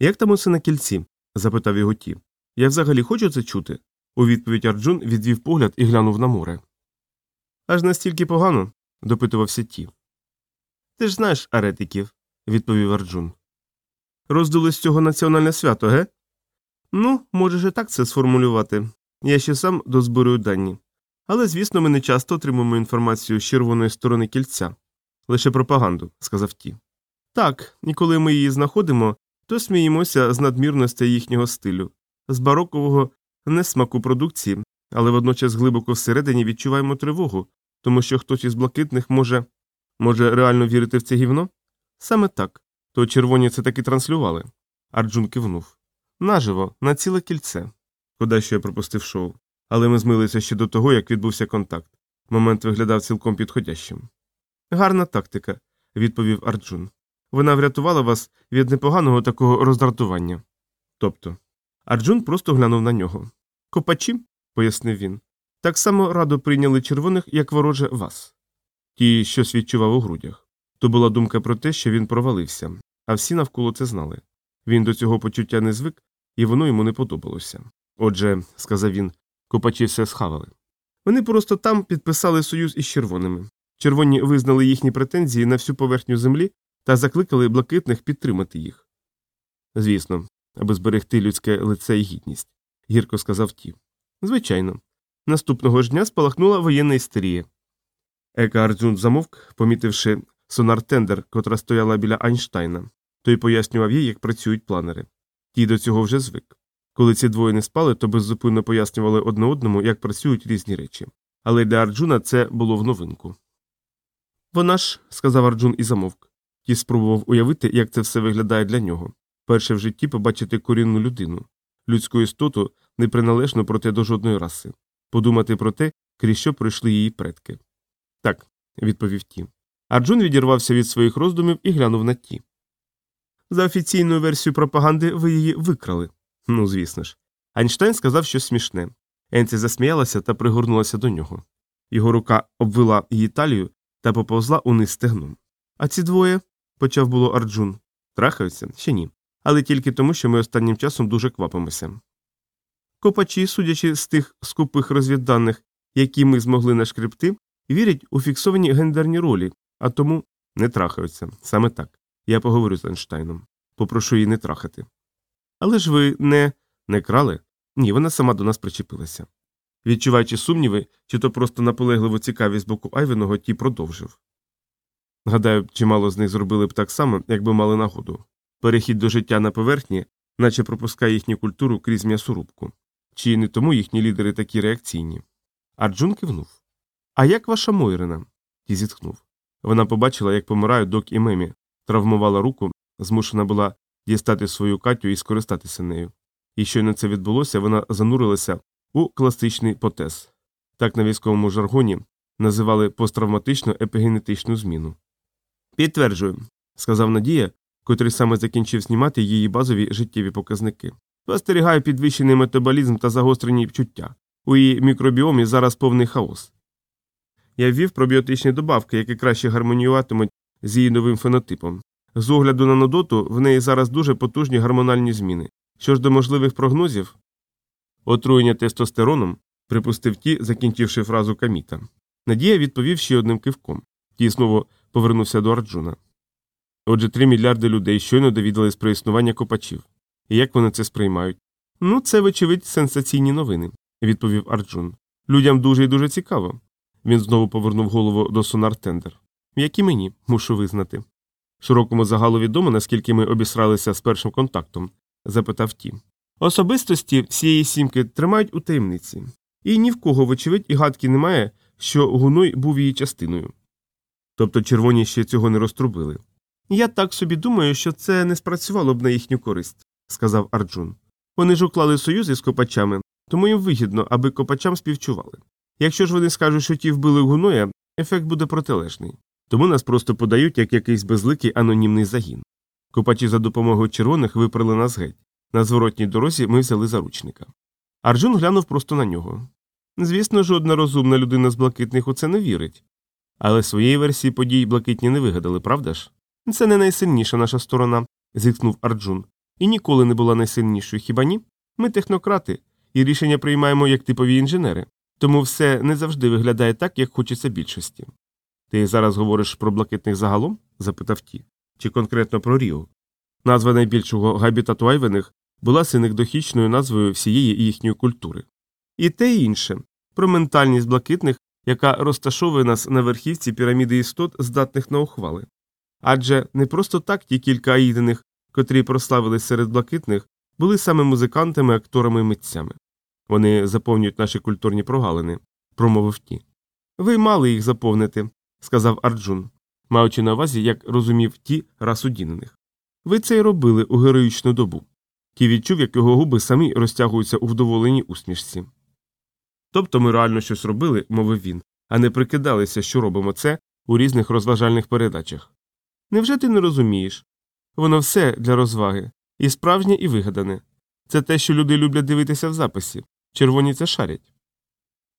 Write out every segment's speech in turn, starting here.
Як там усе на кільці? запитав його ті. Я взагалі хочу це чути. У відповідь Арджун відвів погляд і глянув на море. Аж настільки погано? допитувався ті. Ти ж знаєш аретиків, відповів Арджун. Роздули з цього національне свято, ге? Ну, можеш і так це сформулювати. Я ще сам дозбирую дані. Але, звісно, ми не часто отримуємо інформацію з червоної сторони кільця. Лише пропаганду, сказав ті. Так, і коли ми її знаходимо, то сміємося з надмірності їхнього стилю, з барокового несмаку продукції, але водночас глибоко всередині відчуваємо тривогу, тому що хтось із блакитних може може реально вірити в це гівно? Саме так. То червоні це таки транслювали. Арджун кивнув. Наживо, на ціле кільце. Кода що я пропустив шоу. Але ми змилися ще до того, як відбувся контакт. Момент виглядав цілком підходящим. Гарна тактика, відповів Арджун. Вона врятувала вас від непоганого такого роздратування. Тобто. Арджун просто глянув на нього. Копачі, пояснив він, так само радо прийняли червоних, як вороже вас. Ті, щось відчував у грудях. То була думка про те, що він провалився, а всі навколо це знали. Він до цього почуття не звик, і воно йому не подобалося. Отже, сказав він, копачі все схавали. Вони просто там підписали союз із червоними. Червоні визнали їхні претензії на всю поверхню землі та закликали блакитних підтримати їх. Звісно, аби зберегти людське лице і гідність, гірко сказав ті. Звичайно. Наступного ж дня спалахнула воєнна істерія. Ека Арджун замовк, помітивши сонар тендер, котра стояла біля Айнштайна. Той пояснював їй, як працюють планери. Ті до цього вже звик. Коли ці двоє не спали, то беззупинно пояснювали одне одному, як працюють різні речі. Але для Арджуна це було в новинку. Вона ж, сказав Арджун і замовк. Ті спробував уявити, як це все виглядає для нього. Перше в житті побачити корінну людину, людську істоту, неприналежну проте до жодної раси, подумати про те, крізь що пройшли її предки. Так, відповів ті. Арджун відірвався від своїх роздумів і глянув на ті. За офіційною версією пропаганди ви її викрали. Ну, звісно ж. Айнштейн сказав щось смішне. Енці засміялася та пригорнулася до нього. Його рука обвила її талію та поповзла униз стегном. А ці двоє, почав було Арджун, трахаються ще ні. Але тільки тому, що ми останнім часом дуже квапимося. Копачі, судячи з тих скупих розвідданих, які ми змогли нашкребти, вірять у фіксовані гендерні ролі, а тому не трахаються. Саме так. Я поговорю з Ейнштейном. Попрошу її не трахати. Але ж ви не не крали? Ні, вона сама до нас причепилася. Відчуваючи сумніви, чи то просто наполегливу цікавість боку Айвеного, ті продовжив. Гадаю, чимало з них зробили б так само, якби мали нагоду. Перехід до життя на поверхні, наче пропускає їхню культуру крізь м'ясорубку. Чи не тому їхні лідери такі реакційні? Арджун кивнув. А як ваша Мойрина? Ті зітхнув. Вона побачила, як помирають док і мемі, травмувала руку, змушена була дістати свою катю і скористатися нею. І щойно це відбулося, вона занурилася у класичний потез. Так на військовому жаргоні називали посттравматичну епігенетичну зміну. Підтверджую, сказав Надія, котрий саме закінчив знімати її базові життєві показники. Спостерігаю підвищений метаболізм та загострені чуття. У її мікробіомі зараз повний хаос. Я ввів пробіотичні добавки, які краще гармоніюватимуть з її новим фенотипом. З огляду на нудоту в неї зараз дуже потужні гормональні зміни. Що ж до можливих прогнозів, отруєння тестостероном, припустив ті, закінчивши фразу каміта. Надія відповів ще одним кивком. Ті знову повернувся до Арджуна. Отже, три мільярди людей щойно довідались про існування копачів. І як вони це сприймають? Ну, це, вочевидь, сенсаційні новини, відповів Арджун. Людям дуже і дуже цікаво. Він знову повернув голову до Сонар Тендер. Як і мені, мушу визнати. Широкому загалу відомо, наскільки ми обісралися з першим контактом, запитав Тім. Особистості всієї сімки тримають у таємниці, і ні в кого, вочевидь, і гадки немає, що Гуной був її частиною. Тобто червоні ще цього не розтрубили. Я так собі думаю, що це не спрацювало б на їхню користь, сказав Арджун. Вони ж уклали союзи з копачами, тому їм вигідно, аби копачам співчували. Якщо ж вони скажуть, що ті вбили гуноя, ефект буде протилежний. Тому нас просто подають як якийсь безликий анонімний загін. Копачі за допомогою червоних виперли нас геть. На зворотній дорозі ми взяли заручника. Арджун глянув просто на нього. Звісно, жодна розумна людина з блакитних у це не вірить. Але своєї версії подій блакитні не вигадали, правда ж? Це не найсильніша наша сторона, зіткнув Арджун. і ніколи не була найсильнішою, хіба ні? Ми технократи, і рішення приймаємо як типові інженери, тому все не завжди виглядає так, як хочеться більшості. Ти зараз говориш про блакитних загалом? запитав ті. Чи конкретно про Ріо? Назва найбільшого габітату Айвених була синекдохічною назвою всієї їхньої культури. І те інше про ментальність блакитних, яка розташовує нас на верхівці піраміди істот, здатних на ухвали. Адже не просто так ті кілька аїдених, котрі прославились серед блакитних, були саме музикантами, акторами і митцями. Вони заповнюють наші культурні прогалини, промовив ті. Ви мали їх заповнити, сказав Арджун, маючи на увазі, як розумів ті раз удінених. Ви це й робили у героїчну добу. Ті відчув, як його губи самі розтягуються у вдоволеній усмішці. Тобто ми реально щось робили, мовив він, а не прикидалися, що робимо це у різних розважальних передачах. Невже ти не розумієш? Воно все для розваги, і справжнє, і вигадане. Це те, що люди люблять дивитися в записі. Червоні це шарять.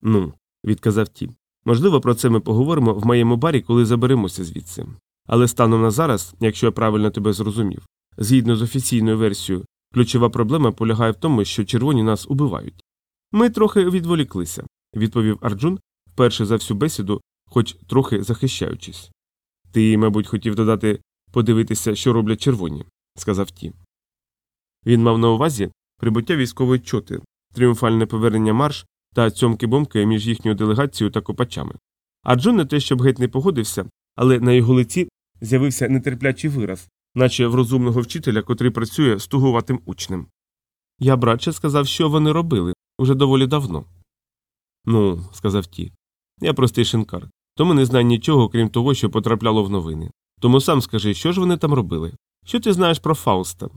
Ну, відказав ті. Можливо, про це ми поговоримо в моєму барі, коли заберемося звідси. Але станом на зараз, якщо я правильно тебе зрозумів, згідно з офіційною версією, ключова проблема полягає в тому, що червоні нас убивають. Ми трохи відволіклися, відповів Арджун вперше за всю бесіду, хоч трохи захищаючись. Ти, мабуть, хотів додати подивитися, що роблять червоні, сказав ті. Він мав на увазі прибуття військової чоти, тріумфальне повернення марш та цьомки бомки між їхньою делегацією та копачами. А Джон не те, щоб геть не погодився, але на його лиці з'явився нетерплячий вираз, наче в розумного вчителя, котрий працює з тугуватим учнем. Я братче сказав, що вони робили уже доволі давно. Ну, сказав ті. Я простий шинкар, тому не знаю нічого, крім того, що потрапляло в новини. Тому сам скажи, що ж вони там робили? Що ти знаєш про Фауста?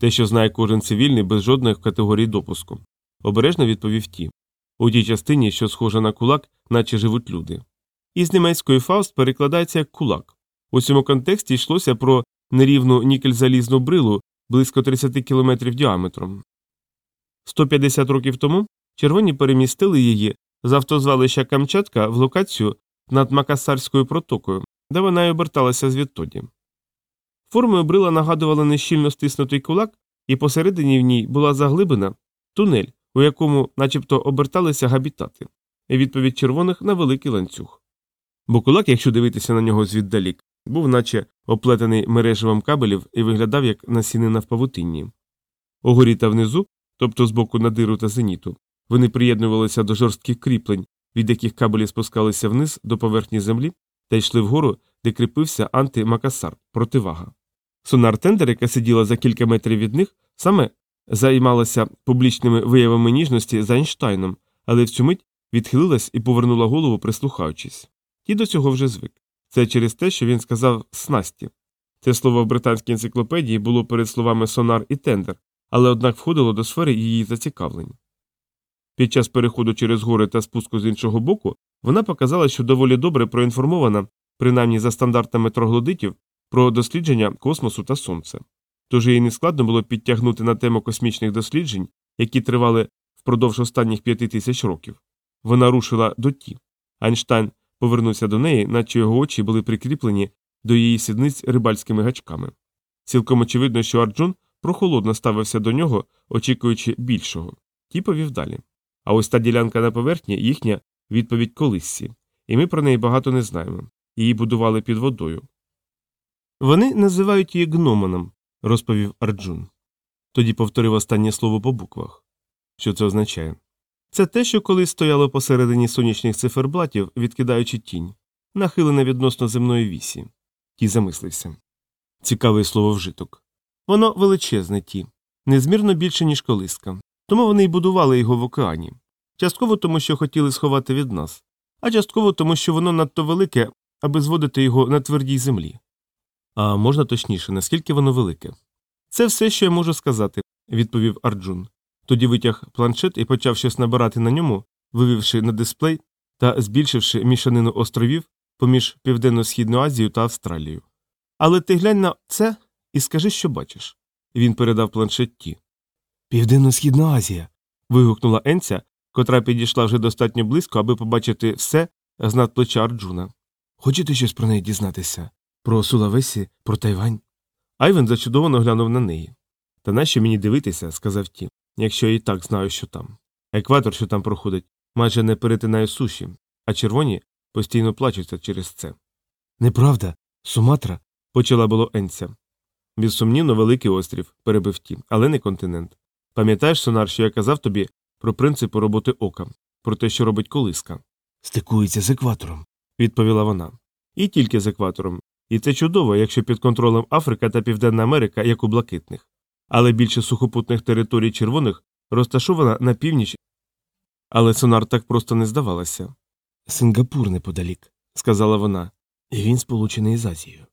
Те, що знає кожен цивільний без жодної категорії допуску. Обережно відповів ті. У тій частині, що схожа на кулак, наче живуть люди. Із німецької Фауст перекладається як кулак. У цьому контексті йшлося про нерівну нікель-залізну брилу близько 30 кілометрів діаметром. 150 років тому червоні перемістили її з автозвалища Камчатка в локацію над Макасарською протокою, де вона й оберталася звідтоді. Формою брила нагадувала нещільно стиснутий кулак, і посередині в ній була заглибина тунель, у якому начебто оберталися габітати, відповідь червоних на великий ланцюг. Бо кулак, якщо дивитися на нього звіддалік, був наче оплетений мереживом кабелів і виглядав як насінина в павутинні. Угорі та внизу, тобто з боку надиру та зеніту, вони приєднувалися до жорстких кріплень, від яких кабелі спускалися вниз до поверхні землі та йшли вгору, де кріпився антимакасар противага. Сонар Тендер, яка сиділа за кілька метрів від них, саме займалася публічними виявами ніжності за Ейнштайном, але в цю мить відхилилась і повернула голову, прислухаючись. Ті до цього вже звик. Це через те, що він сказав снасті. Це слово в британській енциклопедії було перед словами сонар і тендер, але однак входило до сфери її зацікавлень. Під час переходу через гори та спуску з іншого боку вона показала, що доволі добре проінформована, принаймні за стандартами троглодитів, про дослідження космосу та сонця. Тож їй не складно було підтягнути на тему космічних досліджень, які тривали впродовж останніх п'яти тисяч років. Вона рушила до ті. Айнштайн повернувся до неї, наче його очі були прикріплені до її сідниць рибальськими гачками. Цілком очевидно, що Арджун прохолодно ставився до нього, очікуючи більшого. Ті повів далі. А ось та ділянка на поверхні їхня відповідь колиссі, і ми про неї багато не знаємо. Її будували під водою. Вони називають її гномоном, розповів Арджун. Тоді повторив останнє слово по буквах. Що це означає? Це те, що колись стояло посередині сонячних циферблатів, відкидаючи тінь, нахилене відносно земної вісі. Ті замислився. Цікавий слововжиток. Воно величезне ті, незмірно більше, ніж колиска. Тому вони й будували його в океані. Частково тому, що хотіли сховати від нас, а частково тому, що воно надто велике, аби зводити його на твердій землі. А можна точніше, наскільки воно велике? Це все, що я можу сказати, відповів Арджун. Тоді витяг планшет і почав щось набирати на ньому, вивівши на дисплей та збільшивши мішанину островів поміж Південно-Східною Азією та Австралією. Але ти глянь на це і скажи, що бачиш. Він передав планшет ті. Південно-Східна Азія. вигукнула Енця, котра підійшла вже достатньо близько, аби побачити все з надплеча Арджуна. Хочете щось про неї дізнатися? Про Сулавесі, про Тайвань? Айвен зачудовано глянув на неї. Та нащо мені дивитися, сказав ті, якщо я і так знаю, що там. Екватор, що там проходить, майже не перетинає суші, а червоні постійно плачуться через це. Неправда, Суматра, почала було Енця. Безсумнівно, великий острів, перебив ті, але не континент. Пам'ятаєш, сонар, що я казав тобі про принципи роботи ока, про те, що робить колиска? Стикується з екватором, відповіла вона. І тільки з екватором. І це чудово, якщо під контролем Африка та Південна Америка, як у блакитних. Але більше сухопутних територій червоних розташована на північ. Але сонар так просто не здавалася. Сингапур неподалік, сказала вона, і він сполучений з Азією.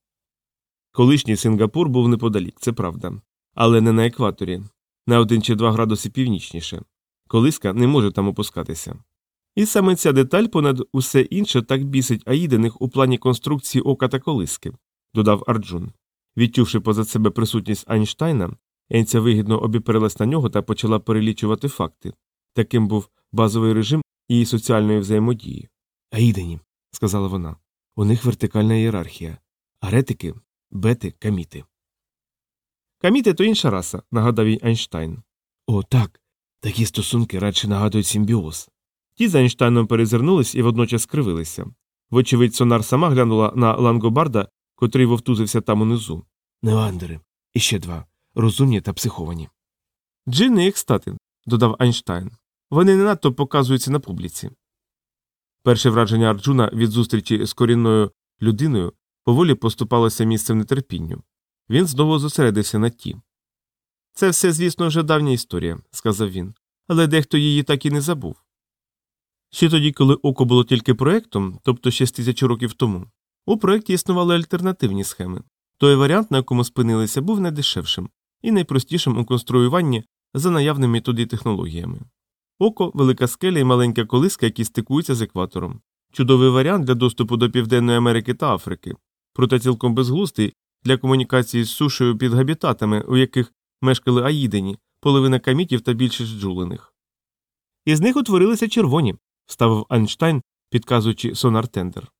Колишній Сингапур був неподалік, це правда, але не на екваторі, на один чи два градуси північніше. Колиска не може там опускатися. І саме ця деталь понад усе інше так бісить аїдених у плані конструкції ока та колиски, додав Арджун. Відчувши поза себе присутність Айнштайна, Енця вигідно обіперилась на нього та почала перелічувати факти. Таким був базовий режим її соціальної взаємодії. Аїдені, сказала вона, у них вертикальна ієрархія. Аретики, бети, каміти. Каміти то інша раса, нагадав їй Айнштайн. О, так. Такі стосунки радше нагадують симбіоз. Ті за Айнштайном перезирнулись і водночас скривилися. Вочевидь, сонар сама глянула на лангобарда, котрий вовтузився там унизу. Невандери. І ще два розумні та психовані. Джинни їх стати, додав Айнштайн. Вони не надто показуються на публіці. Перше враження Арджуна від зустрічі з корінною людиною поволі поступалося місцем нетерпінню. Він знову зосередився на ті. Це все, звісно, вже давня історія, сказав він, але дехто її так і не забув. Ще тоді, коли око було тільки проєктом, тобто ще з тисячі років тому, у проєкті існували альтернативні схеми. Той варіант, на якому спинилися, був найдешевшим і найпростішим у конструюванні за наявними туди технологіями. Око, велика скеля і маленька колиска, які стикуються з екватором. Чудовий варіант для доступу до Південної Америки та Африки, проте цілком безглустий для комунікації з сушею під габітатами, у яких мешкали аїдені, половина камітів та більшість джулених. Із них утворилися червоні, вставив Айнштайн, підказуючи сонар тендер.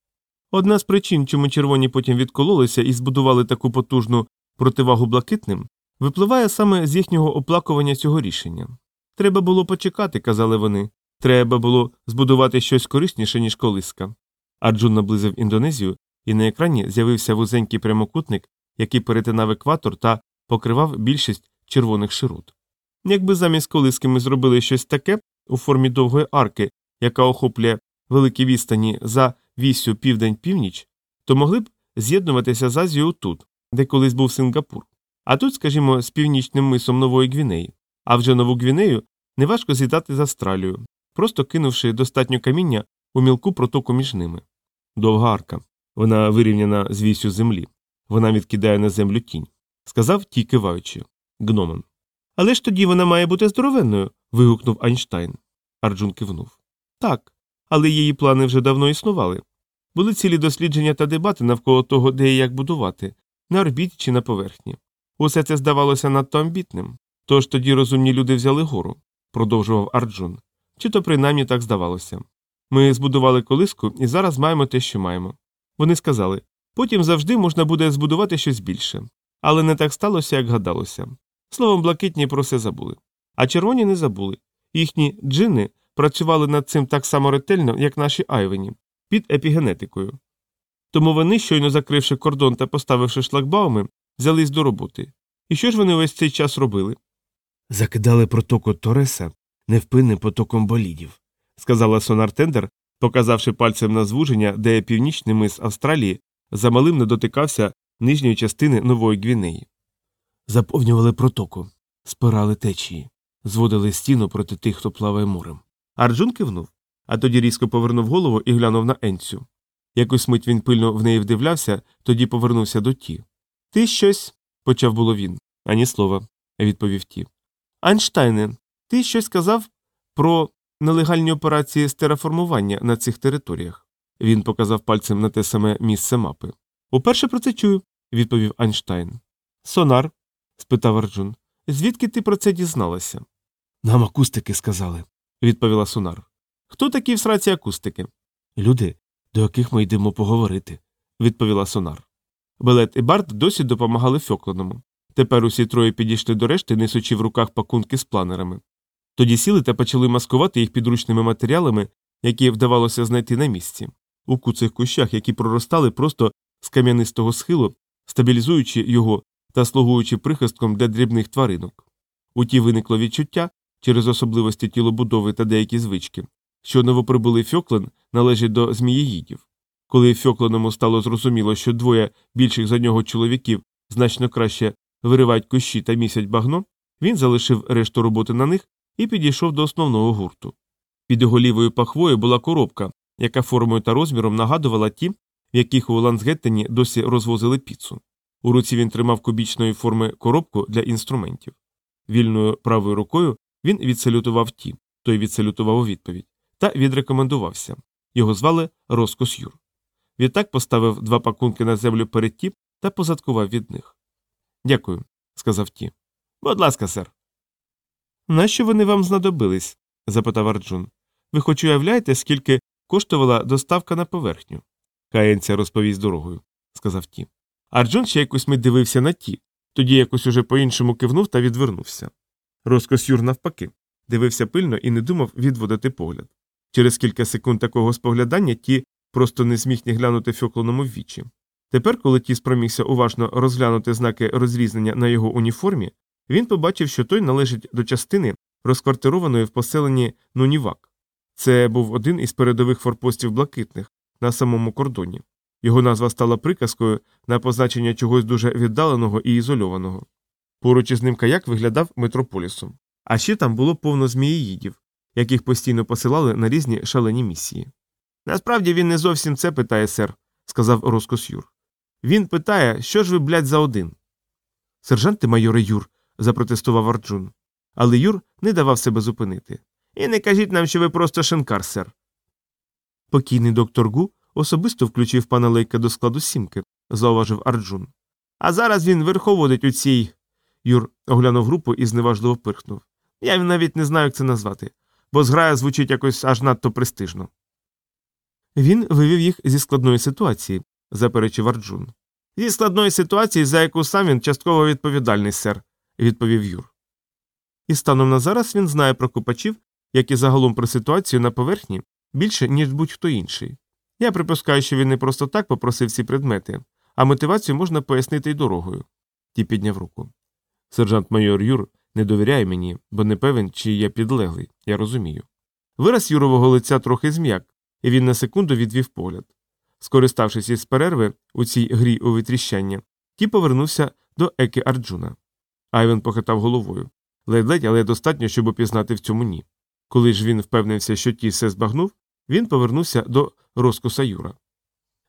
Одна з причин, чому червоні потім відкололися і збудували таку потужну противагу блакитним, випливає саме з їхнього оплакування цього рішення. Треба було почекати, казали вони. Треба було збудувати щось корисніше, ніж колиска. Арджун наблизив Індонезію, і на екрані з'явився вузенький прямокутник, який перетинав екватор та покривав більшість червоних широт. Якби замість колиски ми зробили щось таке у формі довгої арки, яка охоплює великі відстані за вісю південь-північ, то могли б з'єднуватися з Азією тут, де колись був Сингапур. А тут, скажімо, з північним мисом Нової Гвінеї. А вже нову Гвінею неважко з'їдати з Австралією, просто кинувши достатньо каміння у мілку протоку між ними. Довга арка. Вона вирівняна з вісю землі. Вона відкидає на землю тінь. Сказав ті киваючи. Гномон. Але ж тоді вона має бути здоровенною. вигукнув Айнштайн. Арджун кивнув. Так. Але її плани вже давно існували. Були цілі дослідження та дебати навколо того, де і як будувати, на орбіті чи на поверхні. Усе це здавалося надто амбітним. Тож тоді розумні люди взяли гору, продовжував Арджун. Чи то принаймні так здавалося. Ми збудували колиску і зараз маємо те, що маємо. Вони сказали потім завжди можна буде збудувати щось більше. Але не так сталося, як гадалося. Словом, блакитні про все забули. А червоні не забули. Їхні джини працювали над цим так само ретельно, як наші айвені, під епігенетикою. Тому вони, щойно закривши кордон та поставивши шлагбауми, взялись до роботи. І що ж вони весь цей час робили? Закидали протоку Тореса невпинним потоком болідів, сказала Сонар Тендер, показавши пальцем на звуження, де північний мис Австралії замалим не дотикався нижньої частини Нової Гвінеї. Заповнювали протоку, спирали течії, зводили стіну проти тих, хто плаває морем. Арджун кивнув, а тоді різко повернув голову і глянув на Енцю. Якусь мить він пильно в неї вдивлявся, тоді повернувся до ті. Ти щось. почав було він. Ані слова, відповів Ті. Айнштайне, ти щось сказав про нелегальні операції з тераформування на цих територіях. Він показав пальцем на те саме місце мапи. Уперше про це чую, відповів Айнштайн. Сонар? спитав Арджун. Звідки ти про це дізналася? Нам акустики сказали, відповіла Сонар. Хто такі в сраці акустики? Люди, до яких ми йдемо поговорити, відповіла Сонар. Белет і Барт досі допомагали Фьокленому. Тепер усі троє підійшли до решти, несучи в руках пакунки з планерами. Тоді сіли та почали маскувати їх підручними матеріалами, які вдавалося знайти на місці, у куцих кущах, які проростали просто з кам'янистого схилу, стабілізуючи його та слугуючи прихистком для дрібних тваринок. У ті виникло відчуття через особливості тілобудови та деякі звички, що новоприбулий Фьоклен належить до змієїдів. Коли Фьокленому стало зрозуміло, що двоє більших за нього чоловіків значно краще виривають кущі та місять багно, він залишив решту роботи на них і підійшов до основного гурту. Під його лівою пахвою була коробка, яка формою та розміром нагадувала ті, в яких у Лансгеттені досі розвозили піцу. У руці він тримав кубічної форми коробку для інструментів. Вільною правою рукою він відсалютував ті, той відсалютував у відповідь, та відрекомендувався. Його звали Роскос Юр. Відтак поставив два пакунки на землю перед ті та позадкував від них. Дякую, сказав ті. Будь ласка, сер. Нащо вони вам знадобились? запитав Арджун. Ви хоч уявляєте, скільки коштувала доставка на поверхню? Каєнця розповість дорогою, сказав ті. Арджун ще якось мить дивився на ті, тоді якось уже по іншому кивнув та відвернувся. Розкос Юр, навпаки, дивився пильно і не думав відводити погляд. Через кілька секунд такого споглядання ті просто не зміг не глянути Фьоклоному в вічі. Тепер, коли ті спромігся уважно розглянути знаки розрізнення на його уніформі, він побачив, що той належить до частини, розквартированої в поселенні Нунівак. Це був один із передових форпостів блакитних на самому кордоні. Його назва стала приказкою на позначення чогось дуже віддаленого і ізольованого. Поруч із ним каяк виглядав метрополісом. А ще там було повно зміїїдів, яких постійно посилали на різні шалені місії. Насправді він не зовсім це питає, сер, сказав Роскос Юр. Він питає, що ж ви, блядь, за один. Сержанти майоре Юр, запротестував Арджун. Але Юр не давав себе зупинити. І не кажіть нам, що ви просто шинкар, сер. Покійний доктор Гу особисто включив пана Лейка до складу сімки, зауважив Арджун. А зараз він верховодить у цій. Юр оглянув групу і зневажливо пирхнув. Я навіть не знаю, як це назвати, бо зграя звучить якось аж надто престижно. Він вивів їх зі складної ситуації, заперечив Арджун. Зі складної ситуації, за яку сам він частково відповідальний, сер, відповів Юр. І станом на зараз він знає про купачів, як і загалом про ситуацію на поверхні, більше, ніж будь-хто інший. Я припускаю, що він не просто так попросив ці предмети, а мотивацію можна пояснити й дорогою. Ті підняв руку. Сержант майор Юр не довіряє мені, бо не певен, чи я підлеглий, я розумію. Вираз Юрового лиця трохи зм'як, і він на секунду відвів погляд. Скориставшись із перерви у цій грі у витріщання, ті повернувся до Еки Арджуна. Айвен похитав головою. Ледь-ледь, але достатньо, щоб опізнати в цьому ні. Коли ж він впевнився, що ті все збагнув, він повернувся до розкуса Юра.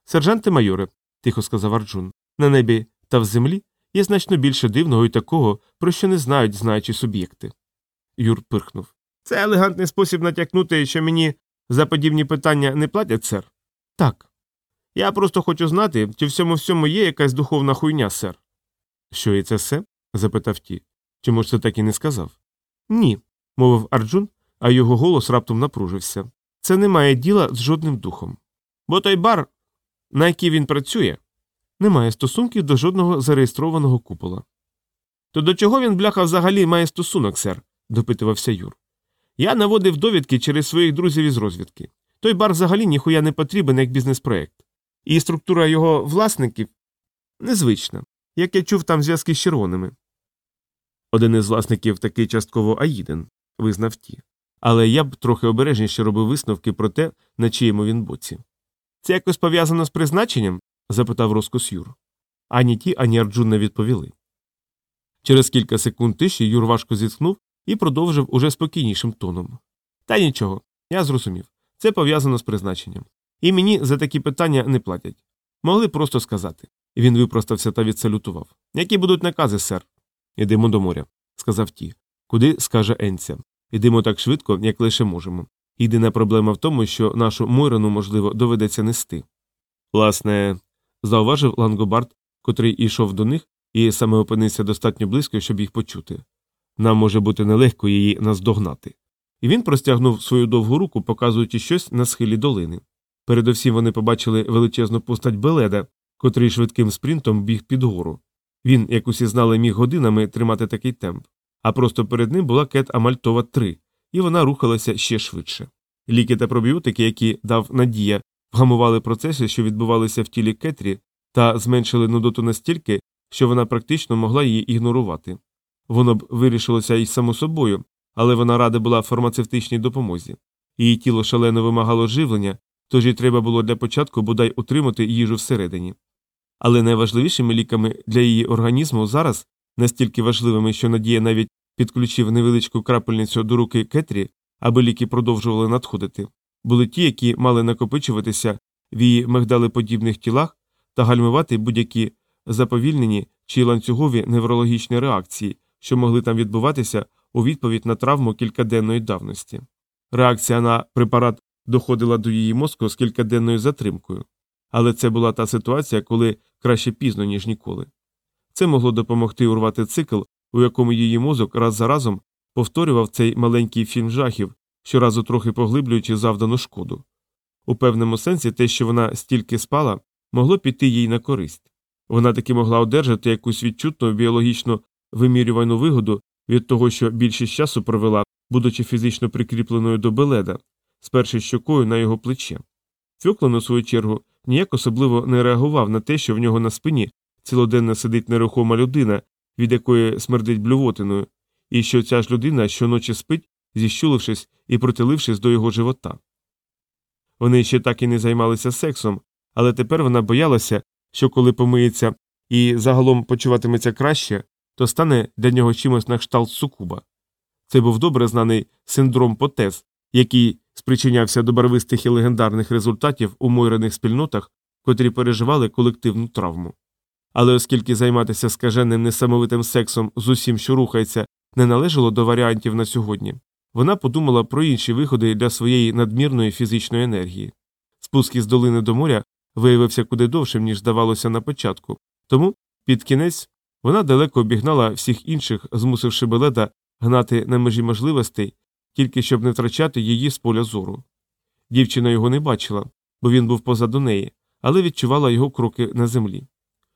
Сержанте майоре, тихо сказав Арджун, на небі та в землі є значно більше дивного і такого, про що не знають знаючі суб'єкти. Юр пирхнув. Це елегантний спосіб натякнути, що мені за подібні питання не платять, сер? Так. Я просто хочу знати, чи в цьому всьому є якась духовна хуйня, сер. Що і це все? Запитав ті. Чому ж це так і не сказав? Ні, мовив Арджун, а його голос раптом напружився. Це не має діла з жодним духом. Бо той бар, на який він працює, не має стосунків до жодного зареєстрованого купола. То до чого він, бляха, взагалі має стосунок, сер? допитувався Юр. Я наводив довідки через своїх друзів із розвідки. Той бар взагалі ніхуя не потрібен як бізнес-проект. І структура його власників незвична, як я чув там зв'язки з червоними. Один із власників такий частково Аїден, визнав ті. Але я б трохи обережніше робив висновки про те, на чиєму він боці. Це якось пов'язано з призначенням? запитав Роскос Юр. Ані ті, ані Арджун не відповіли. Через кілька секунд тиші Юр важко зітхнув і продовжив уже спокійнішим тоном. Та нічого, я зрозумів. Це пов'язано з призначенням. І мені за такі питання не платять. Могли просто сказати. Він випростався та відсалютував. Які будуть накази, сер? Ідемо до моря, сказав ті. Куди скаже Енця. Ідемо так швидко, як лише можемо. Єдина проблема в тому, що нашу Мойрану, можливо, доведеться нести. Власне, зауважив Лангобард, котрий йшов до них, і саме опинився достатньо близько, щоб їх почути. Нам може бути нелегко її наздогнати. І він простягнув свою довгу руку, показуючи щось на схилі долини. Передовсім вони побачили величезну постать Беледа, котрий швидким спринтом біг під гору. Він, як усі знали, міг годинами тримати такий темп, а просто перед ним була кет Амальтова 3, і вона рухалася ще швидше. Ліки та пробіотики, які дав Надія, вгамували процеси, що відбувалися в тілі Кетрі, та зменшили нудоту настільки, що вона практично могла її ігнорувати. Воно б вирішилося й само собою, але вона рада була фармацевтичній допомозі. Її тіло шалено вимагало живлення, тож їй треба було для початку бодай утримати їжу всередині. Але найважливішими ліками для її організму зараз, настільки важливими, що Надія навіть підключив невеличку крапельницю до руки Кетрі, аби ліки продовжували надходити, були ті, які мали накопичуватися в її мигдалеподібних тілах та гальмувати будь-які заповільнені чи ланцюгові неврологічні реакції, що могли там відбуватися у відповідь на травму кількаденної давності. Реакція на препарат доходила до її мозку з кількаденною затримкою, але це була та ситуація, коли краще пізно, ніж ніколи. Це могло допомогти урвати цикл, у якому її мозок раз за разом повторював цей маленький фільм жахів, щоразу трохи поглиблюючи завдану шкоду. У певному сенсі те, що вона стільки спала, могло піти їй на користь. Вона таки могла одержати якусь відчутну біологічну вимірювану вигоду від того, що більшість часу провела, будучи фізично прикріпленою до беледа, сперши щокою на його плече. Фьоклан, у свою чергу, ніяк особливо не реагував на те, що в нього на спині цілоденно сидить нерухома людина, від якої смердить блювотиною, і що ця ж людина щоночі спить, зіщулившись і протилившись до його живота. Вони ще так і не займалися сексом, але тепер вона боялася, що коли помиється і загалом почуватиметься краще, то стане для нього чимось на кшталт сукуба. Це був добре знаний синдром потез, який спричинявся до барвистих і легендарних результатів у мойрених спільнотах, котрі переживали колективну травму. Але оскільки займатися скаженним несамовитим сексом з усім, що рухається, не належало до варіантів на сьогодні, вона подумала про інші виходи для своєї надмірної фізичної енергії. Спуск із долини до моря виявився куди довшим, ніж здавалося на початку, тому під кінець вона далеко обігнала всіх інших, змусивши Беледа гнати на межі можливостей, тільки щоб не втрачати її з поля зору. Дівчина його не бачила, бо він був позаду неї, але відчувала його кроки на землі.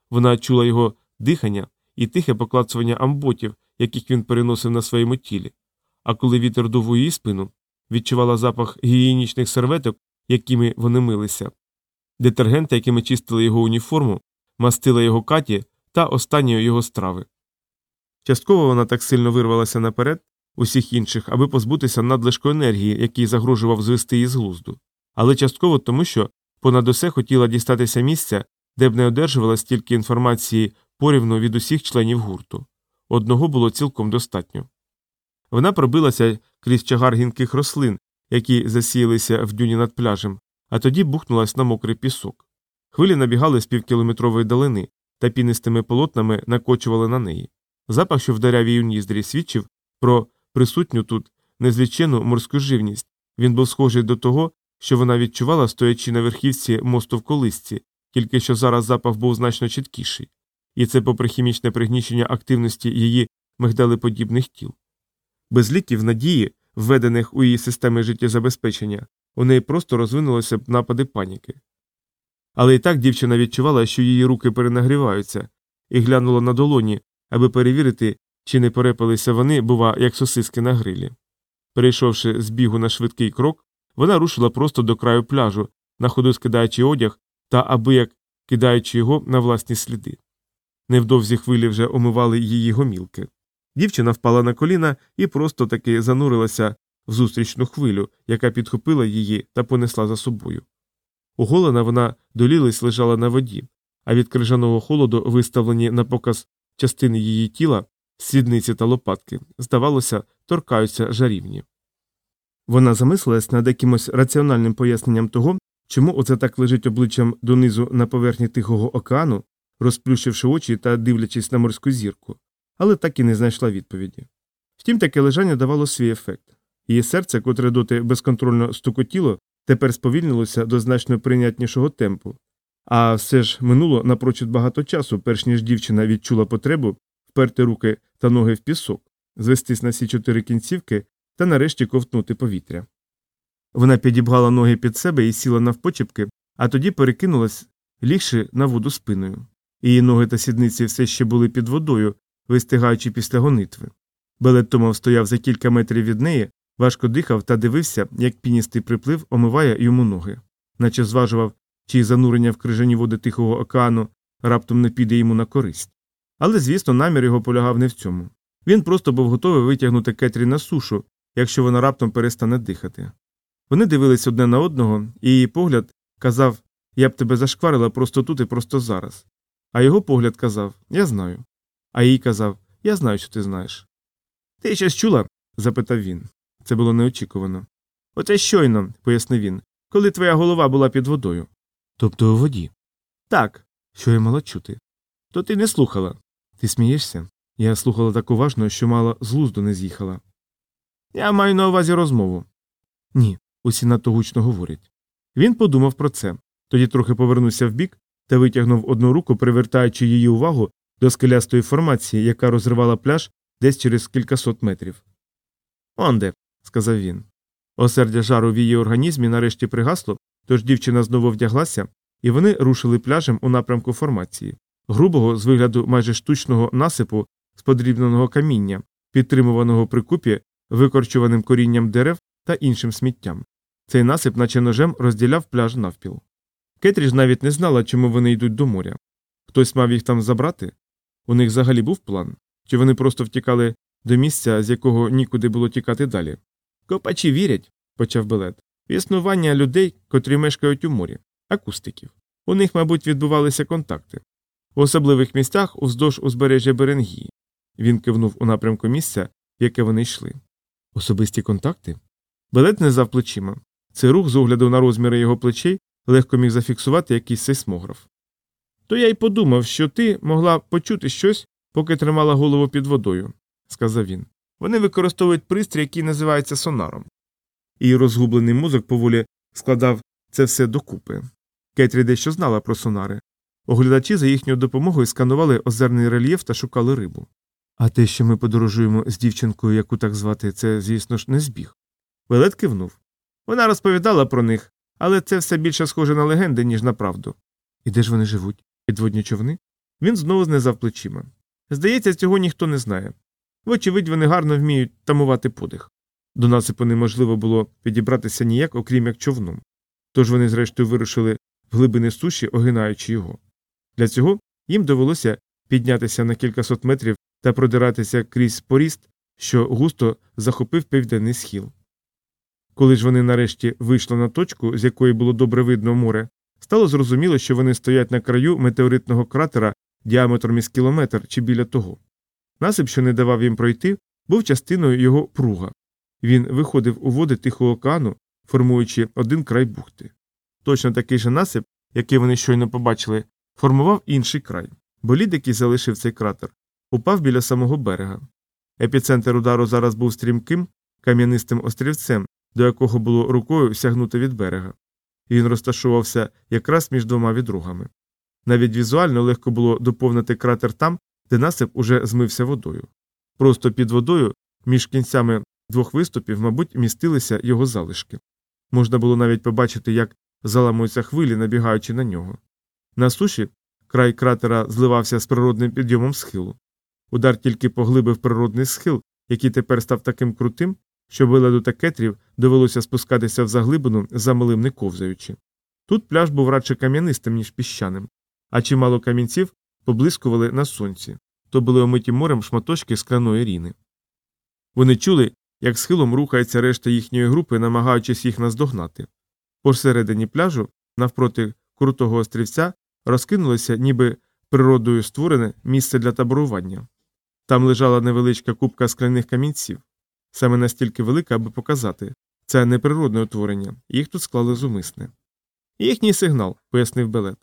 Вона чула його дихання і тихе поклацування амботів, яких він переносив на своєму тілі, а коли вітер дув у її спину, відчувала запах гігієнічних серветок, якими вони милися, детергента, якими чистили його уніформу, мастила його каті та останньої його страви. Частково вона так сильно вирвалася наперед усіх інших, аби позбутися надлишку енергії, який загрожував звести її з глузду, але частково тому, що понад усе хотіла дістатися місця, де б не одержувала стільки інформації порівну від усіх членів гурту. Одного було цілком достатньо. Вона пробилася крізь чагар гінких рослин, які засіялися в дюні над пляжем, а тоді бухнулась на мокрий пісок. Хвилі набігали з півкілометрової далини та пінистими полотнами накочували на неї. Запах, що вдаряв її ніздрі, свідчив про присутню тут незвичайну морську живність. Він був схожий до того, що вона відчувала, стоячи на верхівці мосту в колисці, тільки що зараз запах був значно чіткіший, і це попри хімічне пригніщення активності її мигдалеподібних тіл. Без ліків надії, введених у її системи життєзабезпечення, у неї просто розвинулися б напади паніки. Але і так дівчина відчувала, що її руки перенагріваються, і глянула на долоні, аби перевірити, чи не перепалися вони, бува, як сосиски на грилі. Перейшовши з бігу на швидкий крок, вона рушила просто до краю пляжу, на ходу скидаючи одяг та аби як кидаючи його на власні сліди. Невдовзі хвилі вже омивали її гомілки. Дівчина впала на коліна і просто таки занурилася в зустрічну хвилю, яка підхопила її та понесла за собою. Оголена вона долілись лежала на воді, а від крижаного холоду, виставлені на показ частини її тіла, сідниці та лопатки, здавалося, торкаються жарівні. Вона замислилась над якимось раціональним поясненням того, чому оце так лежить обличчям донизу на поверхні Тихого океану, розплющивши очі та дивлячись на морську зірку, але так і не знайшла відповіді. Втім, таке лежання давало свій ефект. Її серце, котре доти безконтрольно стукотіло, тепер сповільнилося до значно прийнятнішого темпу, а все ж минуло напрочуд багато часу, перш ніж дівчина відчула потребу вперти руки та ноги в пісок, звестись на всі чотири кінцівки та нарешті ковтнути повітря. Вона підібгала ноги під себе і сіла навпочепки, а тоді перекинулась, лігши на воду спиною. Її ноги та сідниці все ще були під водою, вистигаючи після гонитви. Белет Томов стояв за кілька метрів від неї, важко дихав та дивився, як піністий приплив омиває йому ноги, наче зважував, чи занурення в крижані води Тихого океану раптом не піде йому на користь. Але, звісно, намір його полягав не в цьому. Він просто був готовий витягнути Кетрі на сушу, якщо вона раптом перестане дихати. Вони дивились одне на одного, і її погляд казав Я б тебе зашкварила просто тут і просто зараз. А його погляд казав Я знаю. А їй казав Я знаю, що ти знаєш. Ти щось чула? запитав він. Це було неочікувано. Оце щойно, пояснив він, коли твоя голова була під водою. Тобто у воді. Так. Що я мала чути? То ти не слухала. Ти смієшся? Я слухала так уважно, що мало з глузду не з'їхала. Я маю на увазі розмову. Ні, усі надто гучно говорять. Він подумав про це, тоді трохи повернувся вбік та витягнув одну руку, привертаючи її увагу до скелястої формації, яка розривала пляж десь через кількасот метрів. Онде, сказав він. Осердя жару в її організмі нарешті пригасло, тож дівчина знову вдяглася, і вони рушили пляжем у напрямку формації, грубого з вигляду майже штучного насипу з подрібненого каміння, підтримуваного при купі викорчуваним корінням дерев та іншим сміттям. Цей насип, наче ножем, розділяв пляж навпіл. Кетріж навіть не знала, чому вони йдуть до моря. Хтось мав їх там забрати? У них взагалі був план? Чи вони просто втікали до місця, з якого нікуди було тікати далі? Копачі вірять, почав Белет, в існування людей, котрі мешкають у морі, акустиків. У них, мабуть, відбувалися контакти. В особливих місцях уздовж узбережжя Беренгії. Він кивнув у напрямку місця, в яке вони йшли. Особисті контакти? Белет не зав плечима. Цей рух, з огляду на розміри його плечей, легко міг зафіксувати якийсь сейсмограф. То я й подумав, що ти могла почути щось, поки тримала голову під водою, сказав він. Вони використовують пристрій, який називається сонаром. Її розгублений мозок поволі складав це все докупи. Кетрі дещо знала про сонари. Оглядачі за їхньою допомогою сканували озерний рельєф та шукали рибу. А те, що ми подорожуємо з дівчинкою, яку так звати, це, звісно ж, не збіг. Велет кивнув. Вона розповідала про них, але це все більше схоже на легенди, ніж на правду. І де ж вони живуть? Підводні човни? Він знову знизав плечима. Здається, цього ніхто не знає. Вочевидь, вони гарно вміють тамувати подих. До насипу неможливо було підібратися ніяк, окрім як човном. Тож вони, зрештою, вирушили в глибини суші, огинаючи його. Для цього їм довелося піднятися на кількасот метрів та продиратися крізь поріст, що густо захопив південний схил. Коли ж вони нарешті вийшли на точку, з якої було добре видно море, стало зрозуміло, що вони стоять на краю метеоритного кратера діаметром із кілометр чи біля того. Насип, що не давав їм пройти, був частиною його пруга. Він виходив у води Тихого океану, формуючи один край бухти. Точно такий же насип, який вони щойно побачили, формував інший край, бо лід, який залишив цей кратер, упав біля самого берега. Епіцентр удару зараз був стрімким, кам'янистим острівцем, до якого було рукою сягнути від берега. Він розташувався якраз між двома відругами. Навіть візуально легко було доповнити кратер там, де насип уже змився водою. Просто під водою, між кінцями двох виступів, мабуть, містилися його залишки. Можна було навіть побачити, як заламуються хвилі, набігаючи на нього. На суші край кратера зливався з природним підйомом схилу. Удар тільки поглибив природний схил, який тепер став таким крутим, що виладу та кетрів довелося спускатися в заглибину, замалим не ковзаючи. Тут пляж був радше кам'янистим, ніж піщаним, а чимало камінців поблискували на сонці, то були омиті морем шматочки скляної ріни. Вони чули, як схилом рухається решта їхньої групи, намагаючись їх наздогнати. Посередині пляжу, навпроти крутого острівця, розкинулося, ніби природою створене місце для таборування. Там лежала невеличка купка скляних камінців, саме настільки велика, аби показати це не природне утворення, їх тут склали зумисне. Їхній сигнал, пояснив Белет.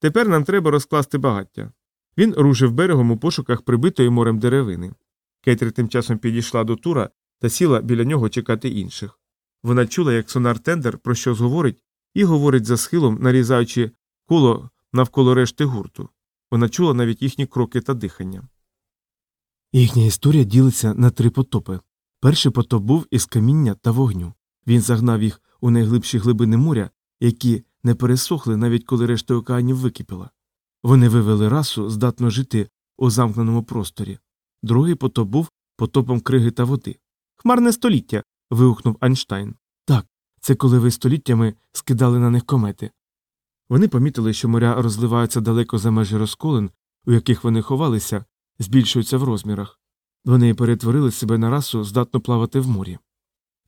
Тепер нам треба розкласти багаття. Він рушив берегом у пошуках прибитої морем деревини. Кетрі тим часом підійшла до тура та сіла біля нього чекати інших. Вона чула, як сонар тендер про щось говорить, і говорить за схилом, нарізаючи коло навколо решти гурту. Вона чула навіть їхні кроки та дихання. Їхня історія ділиться на три потопи. Перший потоп був із каміння та вогню. Він загнав їх у найглибші глибини моря, які не пересохли, навіть коли решта океанів википіла. Вони вивели расу, здатно жити у замкненому просторі. Другий потоп був потопом криги та води. Хмарне століття. вигукнув Айнштайн. Так, це коли ви століттями скидали на них комети. Вони помітили, що моря розливаються далеко за межі розколин, у яких вони ховалися, збільшуються в розмірах. Вони перетворили себе на расу, здатно плавати в морі.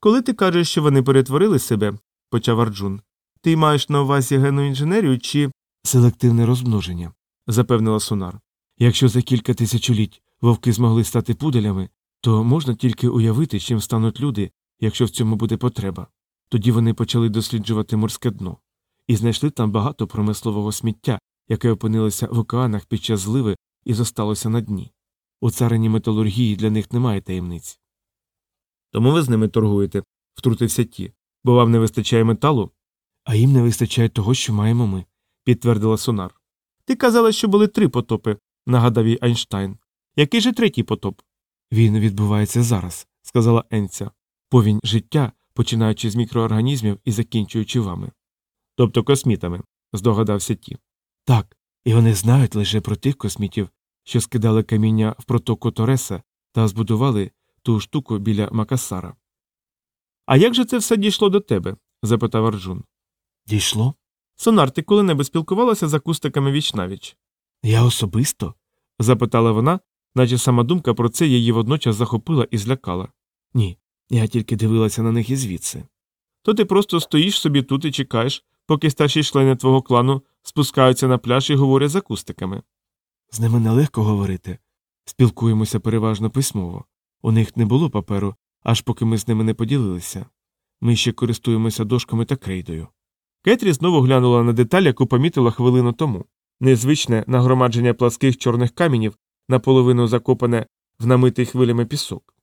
Коли ти кажеш, що вони перетворили себе, почав Арджун, ти маєш на увазі генну інженерію чи селективне розмноження, запевнила Сонар. Якщо за кілька тисячоліть вовки змогли стати пуделями, то можна тільки уявити, чим стануть люди, якщо в цьому буде потреба. Тоді вони почали досліджувати морське дно і знайшли там багато промислового сміття, яке опинилося в океанах під час зливи і зосталося на дні. У царині металургії для них немає таємниць. Тому ви з ними торгуєте, втрутився ті, бо вам не вистачає металу, а їм не вистачає того, що маємо ми, підтвердила Сонар. Ти казала, що були три потопи, нагадав їй Айнштайн. Який же третій потоп? Він відбувається зараз, сказала Енця. Повінь життя, починаючи з мікроорганізмів і закінчуючи вами. Тобто космітами, здогадався ті. Так, і вони знають лише про тих космітів, що скидали каміння в протоку Тореса та збудували ту штуку біля Макасара. А як же це все дійшло до тебе? запитав Арджун. Дійшло? Сонар, ти коли-небудь спілкувалася з акустиками вічнавіч? Я особисто? запитала вона, наче сама думка про це її водночас захопила і злякала. Ні, я тільки дивилася на них ізвідси. То ти просто стоїш собі тут і чекаєш, поки старші члени твого клану спускаються на пляж і говорять з акустиками. З ними нелегко говорити. Спілкуємося переважно письмово. У них не було паперу, аж поки ми з ними не поділилися. Ми ще користуємося дошками та крейдою. Кетрі знову глянула на деталь, яку помітила хвилину тому незвичне нагромадження пласких чорних каменів, наполовину закопане в намитий хвилями пісок.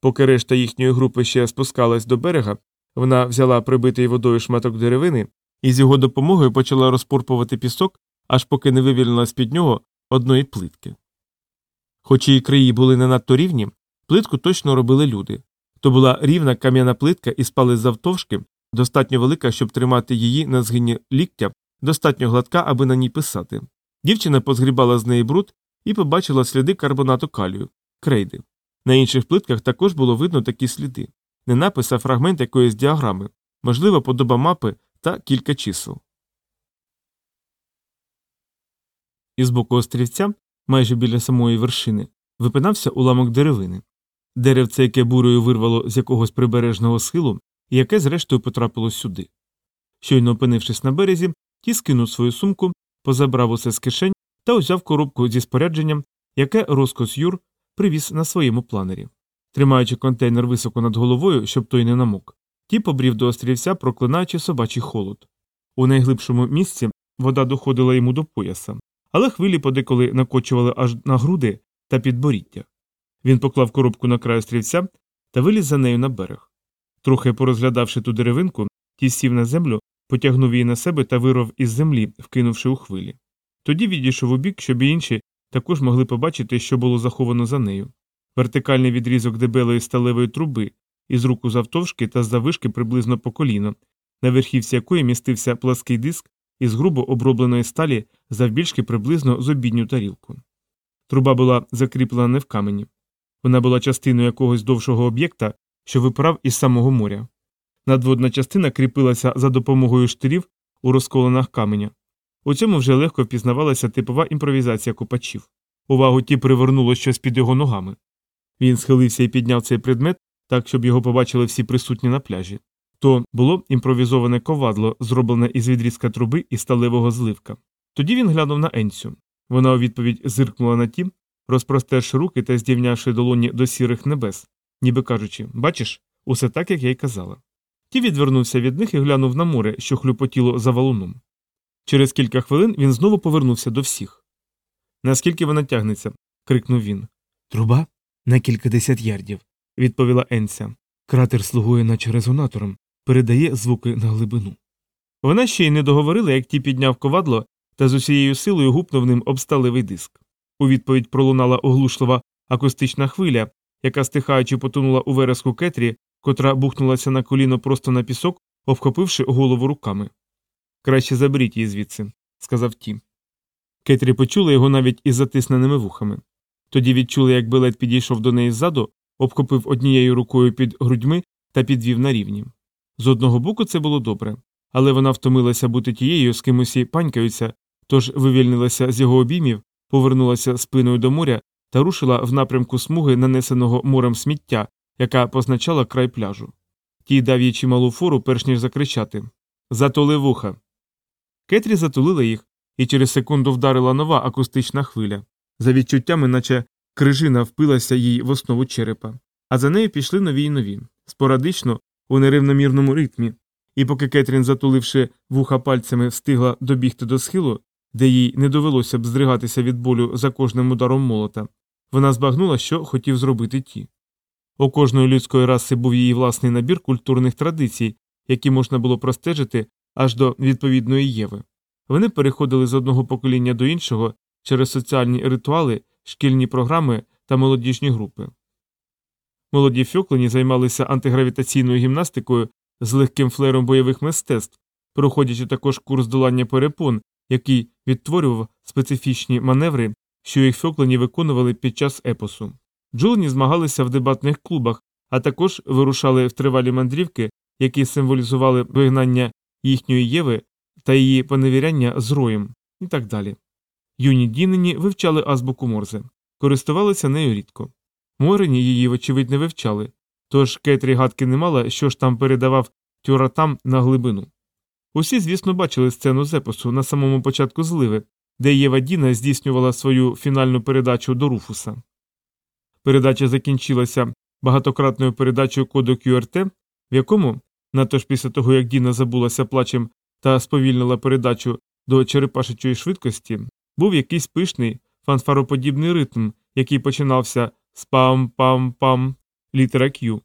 Поки решта їхньої групи ще спускалась до берега, вона взяла прибитий водою шматок деревини і з його допомогою почала розпорпувати пісок, аж поки не вивільнила з під нього одної плитки. Хоч її краї були не надто рівні, плитку точно робили люди. То була рівна кам'яна плитка із палець завтовшки, достатньо велика, щоб тримати її на згині ліктя, достатньо гладка, аби на ній писати. Дівчина позгрібала з неї бруд і побачила сліди карбонату калію, крейди. На інших плитках також було видно такі сліди не напис, а фрагмент якоїсь діаграми, можливо, подоба мапи та кілька чисел. Із боку острівця, майже біля самої вершини, випинався уламок деревини. Деревце, яке бурою вирвало з якогось прибережного схилу, і яке, зрештою, потрапило сюди. Щойно опинившись на березі, ті скинув свою сумку, позабрав усе з кишень та узяв коробку зі спорядженням, яке розкос Юр привіз на своєму планері. Тримаючи контейнер високо над головою, щоб той не намок, ті побрів до острівця, проклинаючи собачий холод. У найглибшому місці вода доходила йому до пояса, але хвилі подеколи накочували аж на груди та підборіддя. Він поклав коробку на край острівця та виліз за нею на берег. Трохи порозглядавши ту деревинку, ті сів на землю, потягнув її на себе та вирвав із землі, вкинувши у хвилі. Тоді відійшов у бік, щоб інші також могли побачити, що було заховано за нею. Вертикальний відрізок дебелої сталевої труби, із руку завтовшки та завишки приблизно по коліно, на верхівці якої містився плаский диск із грубо обробленої сталі завбільшки приблизно з обідню тарілку. Труба була закріплена не в камені. Вона була частиною якогось довшого об'єкта, що випирав із самого моря. Надводна частина кріпилася за допомогою штирів у розколинах каменя. У цьому вже легко впізнавалася типова імпровізація купачів. Увагу ті привернуло щось під його ногами. Він схилився і підняв цей предмет так, щоб його побачили всі присутні на пляжі. То було імпровізоване ковадло, зроблене із відрізка труби і сталевого зливка. Тоді він глянув на Енцю. Вона у відповідь зиркнула на ті, розпростерши руки та здівнявши долоні до сірих небес, ніби кажучи бачиш, усе так, як я й казала. Ті відвернувся від них і глянув на море, що хлюпотіло за валуном. Через кілька хвилин він знову повернувся до всіх. Наскільки вона тягнеться? крикнув він. Труба? На кількадесят ярдів, відповіла Енся. Кратер слугує наче резонатором, передає звуки на глибину. Вона ще й не договорила, як ті підняв ковадло та з усією силою гупнув ним об сталевий диск. У відповідь пролунала оглушлива акустична хвиля, яка стихаючи потонула у вереску кетрі, котра бухнулася на коліно просто на пісок, обхопивши голову руками. Краще заберіть її звідси, сказав Тім. Кетрі почула його навіть із затисненими вухами. Тоді відчули, як Белет підійшов до неї ззаду, обхопив однією рукою під грудьми та підвів на рівні. З одного боку це було добре, але вона втомилася бути тією, з ким усі панькаються, тож вивільнилася з його обіймів, повернулася спиною до моря та рушила в напрямку смуги, нанесеного морем сміття, яка позначала край пляжу. Тій дав їй чималу фору, перш ніж закричати Затули вуха. Кетрі затулила їх, і через секунду вдарила нова акустична хвиля. За відчуттями, наче крижина впилася їй в основу черепа, а за нею пішли нові й нові, спорадично, у нерівномірному ритмі, і поки Кетрін, затуливши вуха пальцями, встигла добігти до схилу, де їй не довелося б здригатися від болю за кожним ударом молота, вона збагнула, що хотів зробити ті. У кожної людської раси був її власний набір культурних традицій, які можна було простежити аж до відповідної Єви. Вони переходили з одного покоління до іншого через соціальні ритуали, шкільні програми та молодіжні групи. Молоді фьоклені займалися антигравітаційною гімнастикою з легким флером бойових мистецтв, проходячи також курс долання перепон, який відтворював специфічні маневри, що їх фьоклені виконували під час епосу. Джулені змагалися в дебатних клубах, а також вирушали в тривалі мандрівки, які символізували вигнання їхньої Єви та її поневіряння з роєм і так далі. Юні дінені вивчали азбуку Морзе, користувалися нею рідко. Морені її, вочевидь, не вивчали, тож Кетрі гадки не мала, що ж там передавав тюратам на глибину. Усі, звісно, бачили сцену зепосу на самому початку зливи, де Єва Діна здійснювала свою фінальну передачу до Руфуса. Передача закінчилася багатократною передачею коду QRT, в якому, надто ж після того як Діна забулася плачем та сповільнила передачу до черепашечої швидкості, був якийсь пишний фанфароподібний ритм, який починався з пам-пам-пам літера Q.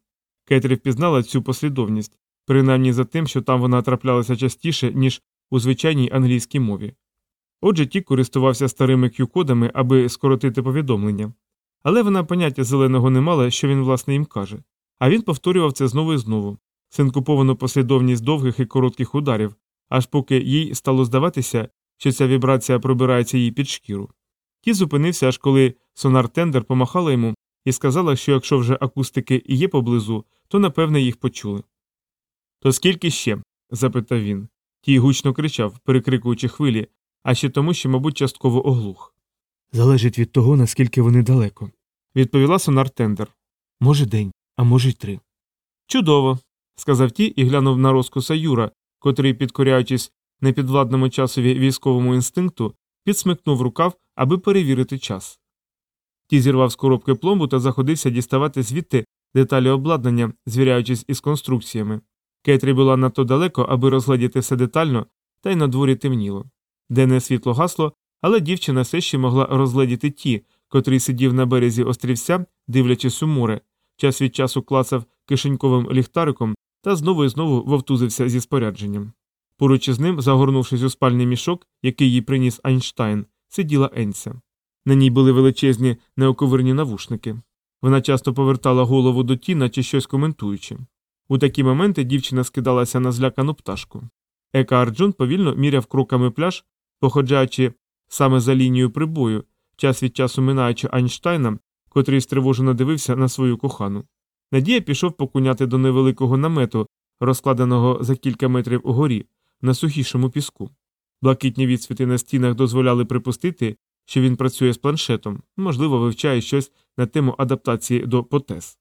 Кетрі впізнала цю послідовність, принаймні за тим, що там вона траплялася частіше, ніж у звичайній англійській мові. Отже, ті користувався старими Q-кодами, аби скоротити повідомлення. Але вона поняття зеленого не мала, що він власне їм каже. А він повторював це знову і знову, синкуповану послідовність довгих і коротких ударів, аж поки їй стало здаватися, що ця вібрація пробирається їй під шкіру. Ті зупинився, аж коли сонар тендер помахала йому і сказала, що якщо вже акустики і є поблизу, то напевне їх почули. То скільки ще? запитав він. Тій гучно кричав, перекрикуючи хвилі, а ще тому, що, мабуть, частково оглух. Залежить від того, наскільки вони далеко. Відповіла сонар тендер. Може, день, а може, й три. Чудово, сказав ті і глянув на розкуса Юра, котрий, підкоряючись непідвладному часові військовому інстинкту, підсмикнув рукав, аби перевірити час. Ті зірвав з коробки пломбу та заходився діставати звідти деталі обладнання, звіряючись із конструкціями. Кетрі була надто далеко, аби розглядіти все детально, та й на дворі темніло. Денне світло гасло, але дівчина все ще могла розгледіти ті, котрий сидів на березі острівця, дивлячись у море, час від часу клацав кишеньковим ліхтариком та знову і знову вовтузився зі спорядженням. Поруч із ним, загорнувшись у спальний мішок, який їй приніс Айнштайн, сиділа Енся. На ній були величезні неоковирні навушники. Вона часто повертала голову до ті, наче щось коментуючи. У такі моменти дівчина скидалася на злякану пташку. Ека Арджун повільно міряв кроками пляж, походжаючи саме за лінією прибою, час від часу минаючи Айнштайна, котрий стривожено дивився на свою кохану. Надія пішов покуняти до невеликого намету, розкладеного за кілька метрів угорі, на сухішому піску. Блакитні відсвіти на стінах дозволяли припустити, що він працює з планшетом, можливо, вивчає щось на тему адаптації до потез.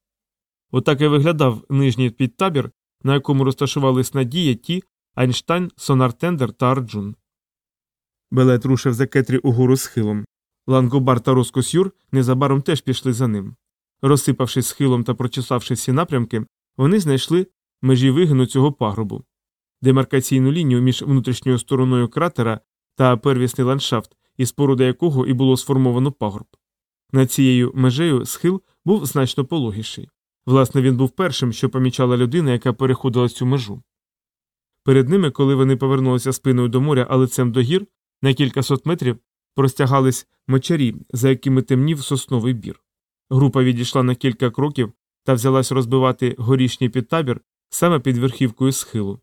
Отак і виглядав нижній підтабір, на якому розташувались Надія Ті, Айнштайн, Сонар Тендер та Арджун. Белет рушив за Кетрі угору схилом. Лангобар та Роскосюр незабаром теж пішли за ним. Розсипавшись схилом та прочесавши всі напрямки, вони знайшли межі вигину цього пагорбу, демаркаційну лінію між внутрішньою стороною кратера та первісний ландшафт, із споруди якого і було сформовано пагорб. Над цією межею схил був значно пологіший. Власне, він був першим, що помічала людина, яка переходила цю межу. Перед ними, коли вони повернулися спиною до моря, а лицем до гір, на кілька сот метрів простягались мочарі, за якими темнів сосновий бір. Група відійшла на кілька кроків та взялась розбивати горішній підтабір саме під верхівкою схилу.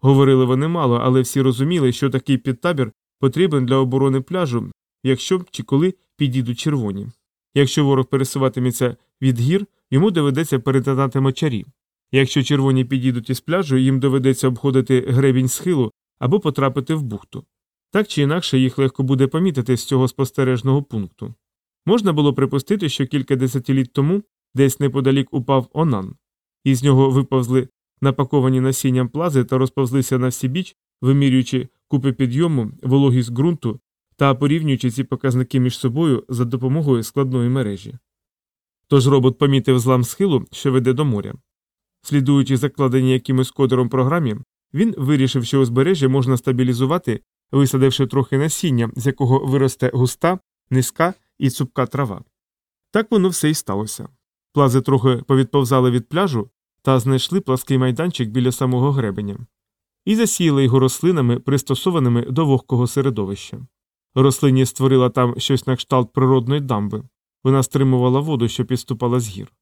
Говорили вони мало, але всі розуміли, що такий підтабір потрібен для оборони пляжу якщо чи коли підійдуть червоні. Якщо ворог пересуватиметься від гір, йому доведеться перетинати мочарі. Якщо червоні підійдуть із пляжу, їм доведеться обходити гребінь схилу або потрапити в бухту. Так чи інакше їх легко буде помітити з цього спостережного пункту. Можна було припустити, що кілька десятиліть тому десь неподалік упав Онан. Із нього виповзли напаковані насінням плази та розповзлися на всі біч, вимірюючи купи підйому, вологість ґрунту та порівнюючи ці показники між собою за допомогою складної мережі. Тож робот помітив злам схилу, що веде до моря. Слідуючи закладеній якимось кодером програмі, він вирішив, що узбережжя можна стабілізувати, висадивши трохи насіння, з якого виросте густа, низька і цупка трава. Так воно все і сталося. Плази трохи повідповзали від пляжу та знайшли плаский майданчик біля самого гребеня. І засіяли його рослинами, пристосованими до вогкого середовища. Рослині створила там щось на кшталт природної дамби. Вона стримувала воду, що підступала з гір.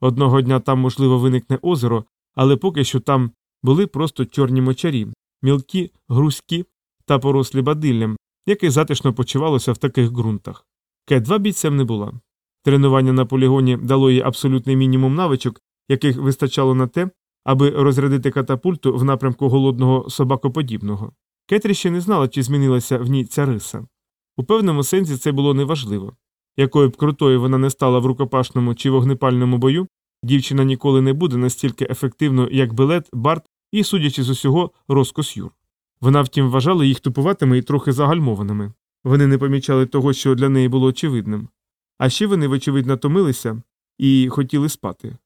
Одного дня там, можливо, виникне озеро, але поки що там були просто чорні мочарі, мілкі, грузькі та порослі бадиллям, яке затишно почувалося в таких ґрунтах. К2 бійцем не була. Тренування на полігоні дало їй абсолютний мінімум навичок, яких вистачало на те, аби розрядити катапульту в напрямку голодного собакоподібного. Кетрі ще не знала, чи змінилася в ній ця риса. У певному сенсі це було неважливо. Якою б крутою вона не стала в рукопашному чи вогнепальному бою, дівчина ніколи не буде настільки ефективною, як Белет, Барт і, судячи з усього, розкос Юр. Вона, втім, вважала їх тупуватими і трохи загальмованими. Вони не помічали того, що для неї було очевидним. А ще вони, вочевидь, натомилися і хотіли спати.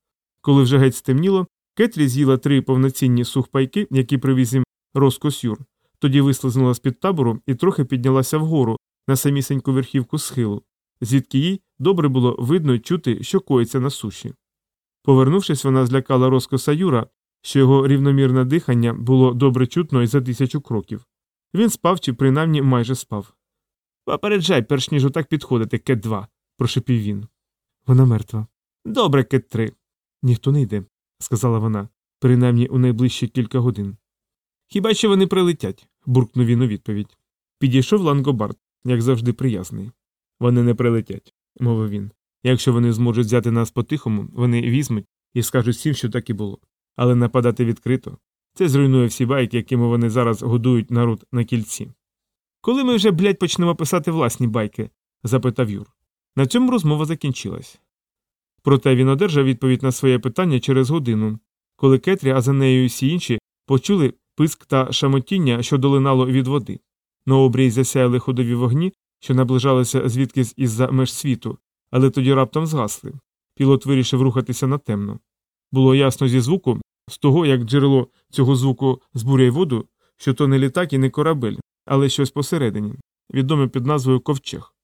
Коли вже геть стемніло, Кетрі з'їла три повноцінні сухпайки, які привіз їм розкос Юр, тоді вислизнула з під табору і трохи піднялася вгору на самісеньку верхівку схилу, звідки їй добре було видно чути, що коїться на суші. Повернувшись, вона злякала розкоса Юра, що його рівномірне дихання було добре чутно і за тисячу кроків. Він спав чи принаймні майже спав. Попереджай, перш ніж отак підходити, кет 2 прошепів він. Вона мертва. Добре, кет 3 Ніхто не йде, сказала вона, принаймні у найближчі кілька годин. Хіба що вони прилетять, буркнув він у відповідь. Підійшов Лангобард, як завжди приязний. Вони не прилетять, мовив він. Якщо вони зможуть взяти нас по-тихому, вони візьмуть і скажуть всім, що так і було. Але нападати відкрито це зруйнує всі байки, якими вони зараз годують народ на кільці. Коли ми вже, блядь, почнемо писати власні байки? запитав Юр. На цьому розмова закінчилась. Проте він одержав відповідь на своє питання через годину, коли Кетрі, а за нею всі інші, почули писк та шамотіння, що долинало від води. На обрій засяяли ходові вогні, що наближалися звідкись із-за меж світу, але тоді раптом згасли. Пілот вирішив рухатися на темно. Було ясно зі звуку, з того, як джерело цього звуку збурює воду, що то не літак і не корабель, але щось посередині, відоме під назвою Ковчег.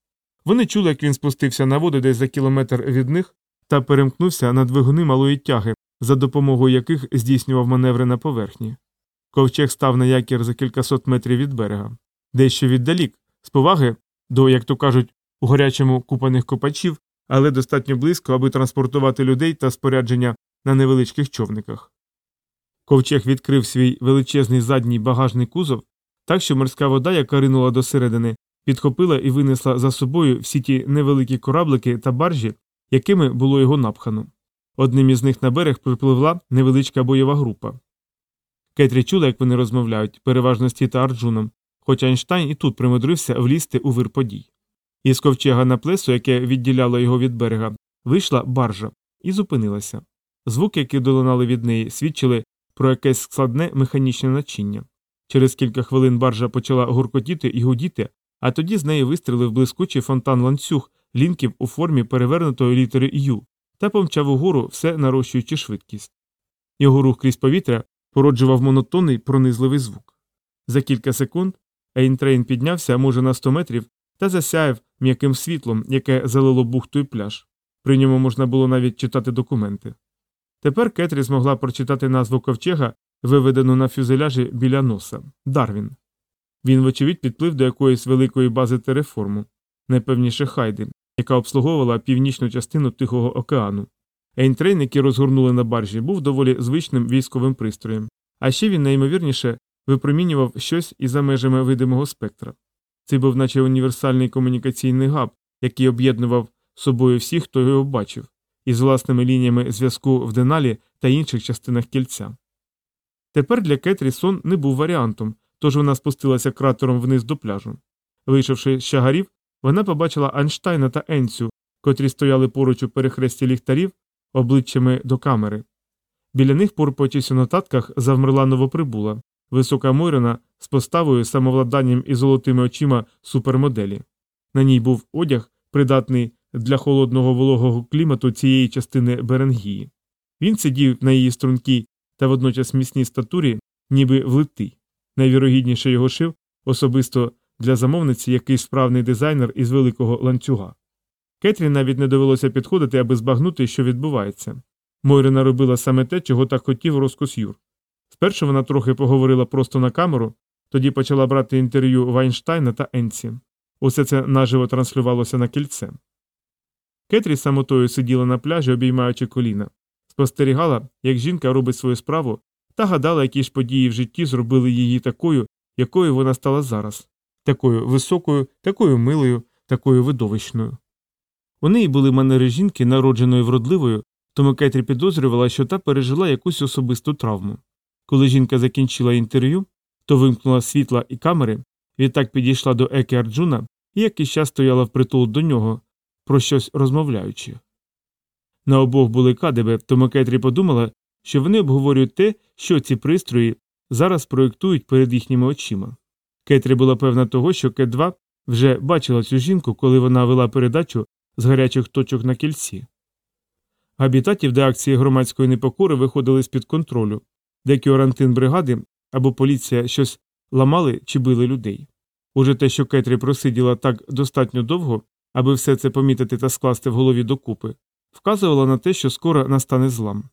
Вони чули, як він спустився на воду десь за кілометр від них та перемкнувся на двигуни малої тяги, за допомогою яких здійснював маневри на поверхні. Ковчег став на якір за кількасот метрів від берега, дещо віддалік, з поваги до, як то кажуть, у гарячому купаних копачів, але достатньо близько, аби транспортувати людей та спорядження на невеличких човниках. Ковчег відкрив свій величезний задній багажний кузов, так що морська вода, яка ринула до середини, підхопила і винесла за собою всі ті невеликі кораблики та баржі, якими було його напхано. Одним із них на берег припливла невеличка бойова група. Кетрі чула, як вони розмовляють, переважно з Тіта Арджуном, хоча Айнштайн і тут примудрився влізти у вир подій. Із ковчега на плесо, яке відділяло його від берега, вийшла баржа і зупинилася. Звуки, які долинали від неї, свідчили про якесь складне механічне начиння. Через кілька хвилин баржа почала гуркотіти і гудіти, а тоді з неї вистрілив блискучий фонтан ланцюг лінків у формі перевернутої літери Ю та помчав угору, все нарощуючи швидкість. Його рух крізь повітря породжував монотонний пронизливий звук. За кілька секунд Ейнтрейн піднявся, може, на 100 метрів, та засяяв м'яким світлом, яке залило бухту і пляж. При ньому можна було навіть читати документи. Тепер Кетрі змогла прочитати назву ковчега, виведену на фюзеляжі біля носа Дарвін. Він, вочевидь, підплив до якоїсь великої бази тереформу, найпевніше Хайди, яка обслуговувала північну частину Тихого океану. Ейнтрейн, який розгорнули на баржі, був доволі звичним військовим пристроєм, а ще він найімовірніше випромінював щось і за межами видимого спектра. Це був наче універсальний комунікаційний габ, який об'єднував собою всіх, хто його бачив, із власними лініями зв'язку в Деналі та інших частинах кільця. Тепер для Кетрі сон не був варіантом, тож вона спустилася кратером вниз до пляжу. Вийшовши з чагарів, вона побачила Айнштайна та Енцю, котрі стояли поруч у перехресті ліхтарів, обличчями до камери. Біля них порпочись у нотатках завмерла новоприбула, висока Мойрена з поставою, самовладанням і золотими очима супермоделі. На ній був одяг, придатний для холодного вологого клімату цієї частини Беренгії. Він сидів на її стрункій та водночас міцній статурі, ніби влитий. Найвірогідніше його шив особисто для замовниці якийсь справний дизайнер із великого ланцюга. Кетрі навіть не довелося підходити, аби збагнути, що відбувається. Мойрина робила саме те, чого так хотів розкос Юр. Спершу вона трохи поговорила просто на камеру, тоді почала брати інтерв'ю Вайнштайна та Енсі. Усе це наживо транслювалося на кільце. Кетрі самотою сиділа на пляжі, обіймаючи коліна, спостерігала, як жінка робить свою справу, та гадала, які ж події в житті зробили її такою, якою вона стала зараз, такою високою, такою милою, такою видовищною. У неї були манери жінки, народженої вродливою, тому Кетрі підозрювала, що та пережила якусь особисту травму. Коли жінка закінчила інтерв'ю, то вимкнула світла і камери, відтак підійшла до Екі Арджуна і якийсь час стояла впритул до нього, про щось розмовляючи. На обох були кадеби, тому Кетрі подумала, що вони обговорюють те, що ці пристрої зараз проєктують перед їхніми очима. Кетрі була певна того, що Кет 2 вже бачила цю жінку, коли вона вела передачу з гарячих точок на кільці. Габітатів, де акції громадської непокори виходили з під контролю, де кіорантин бригади або поліція щось ламали чи били людей. Уже те, що Кетрі просиділа так достатньо довго, аби все це помітити та скласти в голові докупи, вказувало на те, що скоро настане злам.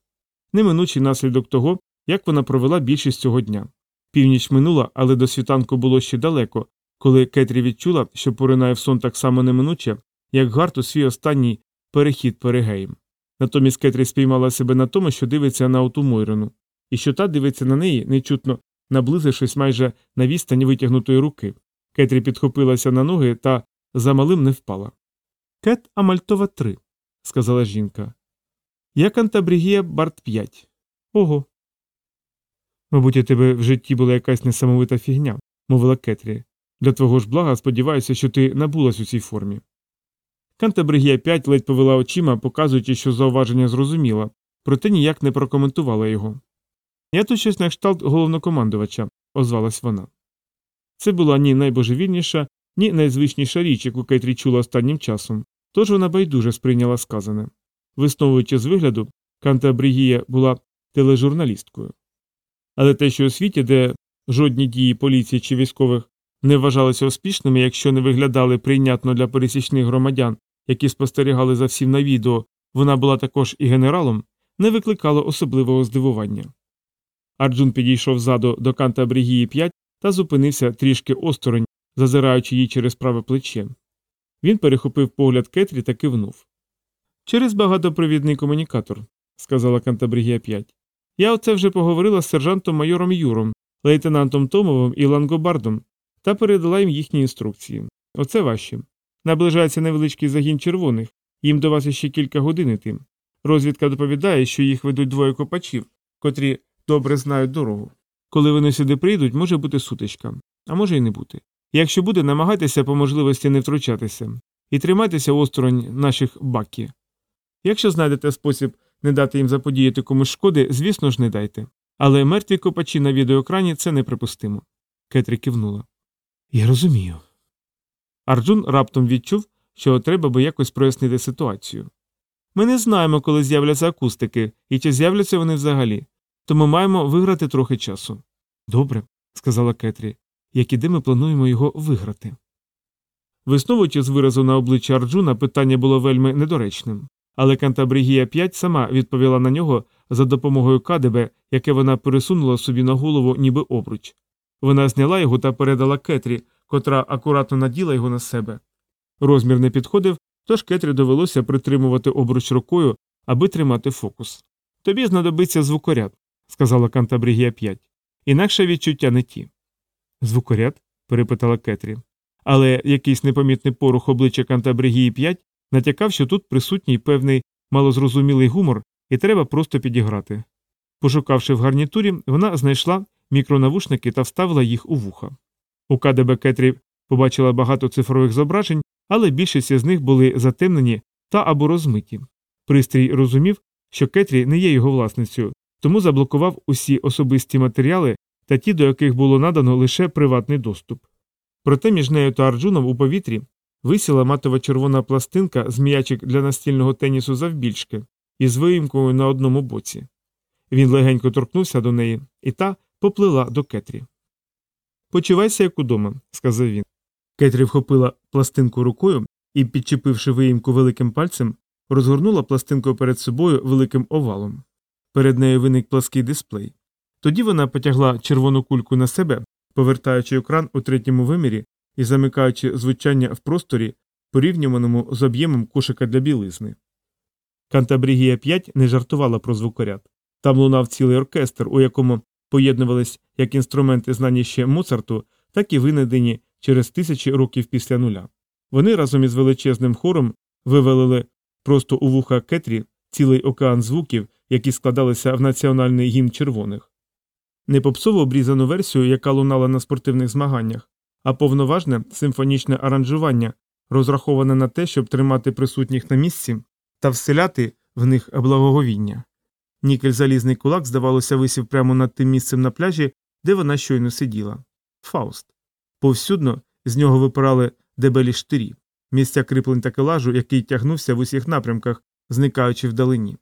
Неминучий наслідок того, як вона провела більшість цього дня. Північ минула, але до світанку було ще далеко, коли Кетрі відчула, що поринає в сон так само неминуче, як Гарт у свій останній перехід перегеєм. Натомість Кетрі спіймала себе на тому, що дивиться на оту Мойрону, і що та дивиться на неї, нечутно наблизившись майже на відстані витягнутої руки. Кетрі підхопилася на ноги та замалим не впала. Кет Амальтова 3, сказала жінка. Я Кантабрігія Барт 5. Ого. Мабуть, у тебе в житті була якась несамовита фігня, мовила Кетрі. Для твого ж блага сподіваюся, що ти набулась у цій формі. Кантабригія 5 ледь повела очима, показуючи, що зауваження зрозуміла, проте ніяк не прокоментувала його. Я тут щось на кшталт головнокомандувача, озвалась вона. Це була ні найбожевільніша, ні найзвичніша річ, яку Кетрі чула останнім часом, тож вона байдуже сприйняла сказане. Висновуючи з вигляду, Кантабригія була тележурналісткою. Але те, що у світі, де жодні дії поліції чи військових не вважалися успішними, якщо не виглядали прийнятно для пересічних громадян, які спостерігали за всім на відео, вона була також і генералом, не викликало особливого здивування. Арджун підійшов ззаду до канта Брігії 5 та зупинився трішки осторонь, зазираючи їй через праве плече. Він перехопив погляд Кетрі та кивнув. Через багатопровідний комунікатор, сказала Кантабрігія 5. Я оце вже поговорила з сержантом майором Юром, лейтенантом Томовим і Лангобардом та передала їм їхні інструкції. Оце ваші. Наближається невеличкий загін червоних, їм до вас іще кілька годин іти. Розвідка доповідає, що їх ведуть двоє копачів, котрі добре знають дорогу. Коли вони сюди прийдуть, може бути сутичка, а може й не бути. Якщо буде, намагайтеся по можливості не втручатися і тримайтеся осторонь наших бакі. Якщо знайдете спосіб не дати їм заподіяти комусь шкоди, звісно ж, не дайте. Але мертві копачі на відеоекрані це неприпустимо. Кетрі кивнула. Я розумію. Арджун раптом відчув, що треба би якось прояснити ситуацію. Ми не знаємо, коли з'являться акустики і чи з'являться вони взагалі, тому маємо виграти трохи часу. Добре, сказала Кетрі, як і де ми плануємо його виграти. Висновуючи з виразу на обличчя Арджуна, питання було вельми недоречним, але Кантабригія 5 сама відповіла на нього за допомогою кадебе, яке вона пересунула собі на голову, ніби обруч. Вона зняла його та передала Кетрі, котра акуратно наділа його на себе. Розмір не підходив, тож Кетрі довелося притримувати обруч рукою, аби тримати фокус. Тобі знадобиться звукоряд, сказала Кантабрігія 5. Інакше відчуття не ті. Звукоряд? перепитала Кетрі. але якийсь непомітний порух обличчя Кантабригії 5 натякав, що тут присутній певний малозрозумілий гумор, і треба просто підіграти. Пошукавши в гарнітурі, вона знайшла мікронавушники та вставила їх у вуха. У КДБ Кетрі побачила багато цифрових зображень, але більшість з них були затемнені та або розмиті. Пристрій розумів, що Кетрі не є його власницею, тому заблокував усі особисті матеріали та ті, до яких було надано лише приватний доступ. Проте між нею та Арджуном у повітрі висіла матова червона пластинка з м'ячик для настільного тенісу завбільшки із виїмкою на одному боці. Він легенько торкнувся до неї, і та поплила до Кетрі. Почувайся, як удома, сказав він. Кетрі вхопила пластинку рукою і, підчепивши виїмку великим пальцем, розгорнула пластинку перед собою великим овалом. Перед нею виник плаский дисплей. Тоді вона потягла червону кульку на себе, повертаючи екран у третьому вимірі і замикаючи звучання в просторі, порівнюваному з об'ємом кошика для білизни. Кантабрігія 5 не жартувала про звукоряд. Там лунав цілий оркестр, у якому поєднувались як інструменти знані ще Моцарту, так і винайдені через тисячі років після нуля. Вони разом із величезним хором вивелили просто у вуха Кетрі цілий океан звуків, які складалися в національний гімн червоних. Не попсово обрізану версію, яка лунала на спортивних змаганнях, а повноважне симфонічне аранжування, розраховане на те, щоб тримати присутніх на місці та вселяти в них благоговіння. Нікель залізний кулак, здавалося, висів прямо над тим місцем на пляжі, де вона щойно сиділа. Фауст. Повсюдно з нього випирали дебелі штирі, місця кріплень такелажу, який тягнувся в усіх напрямках, зникаючи вдалині.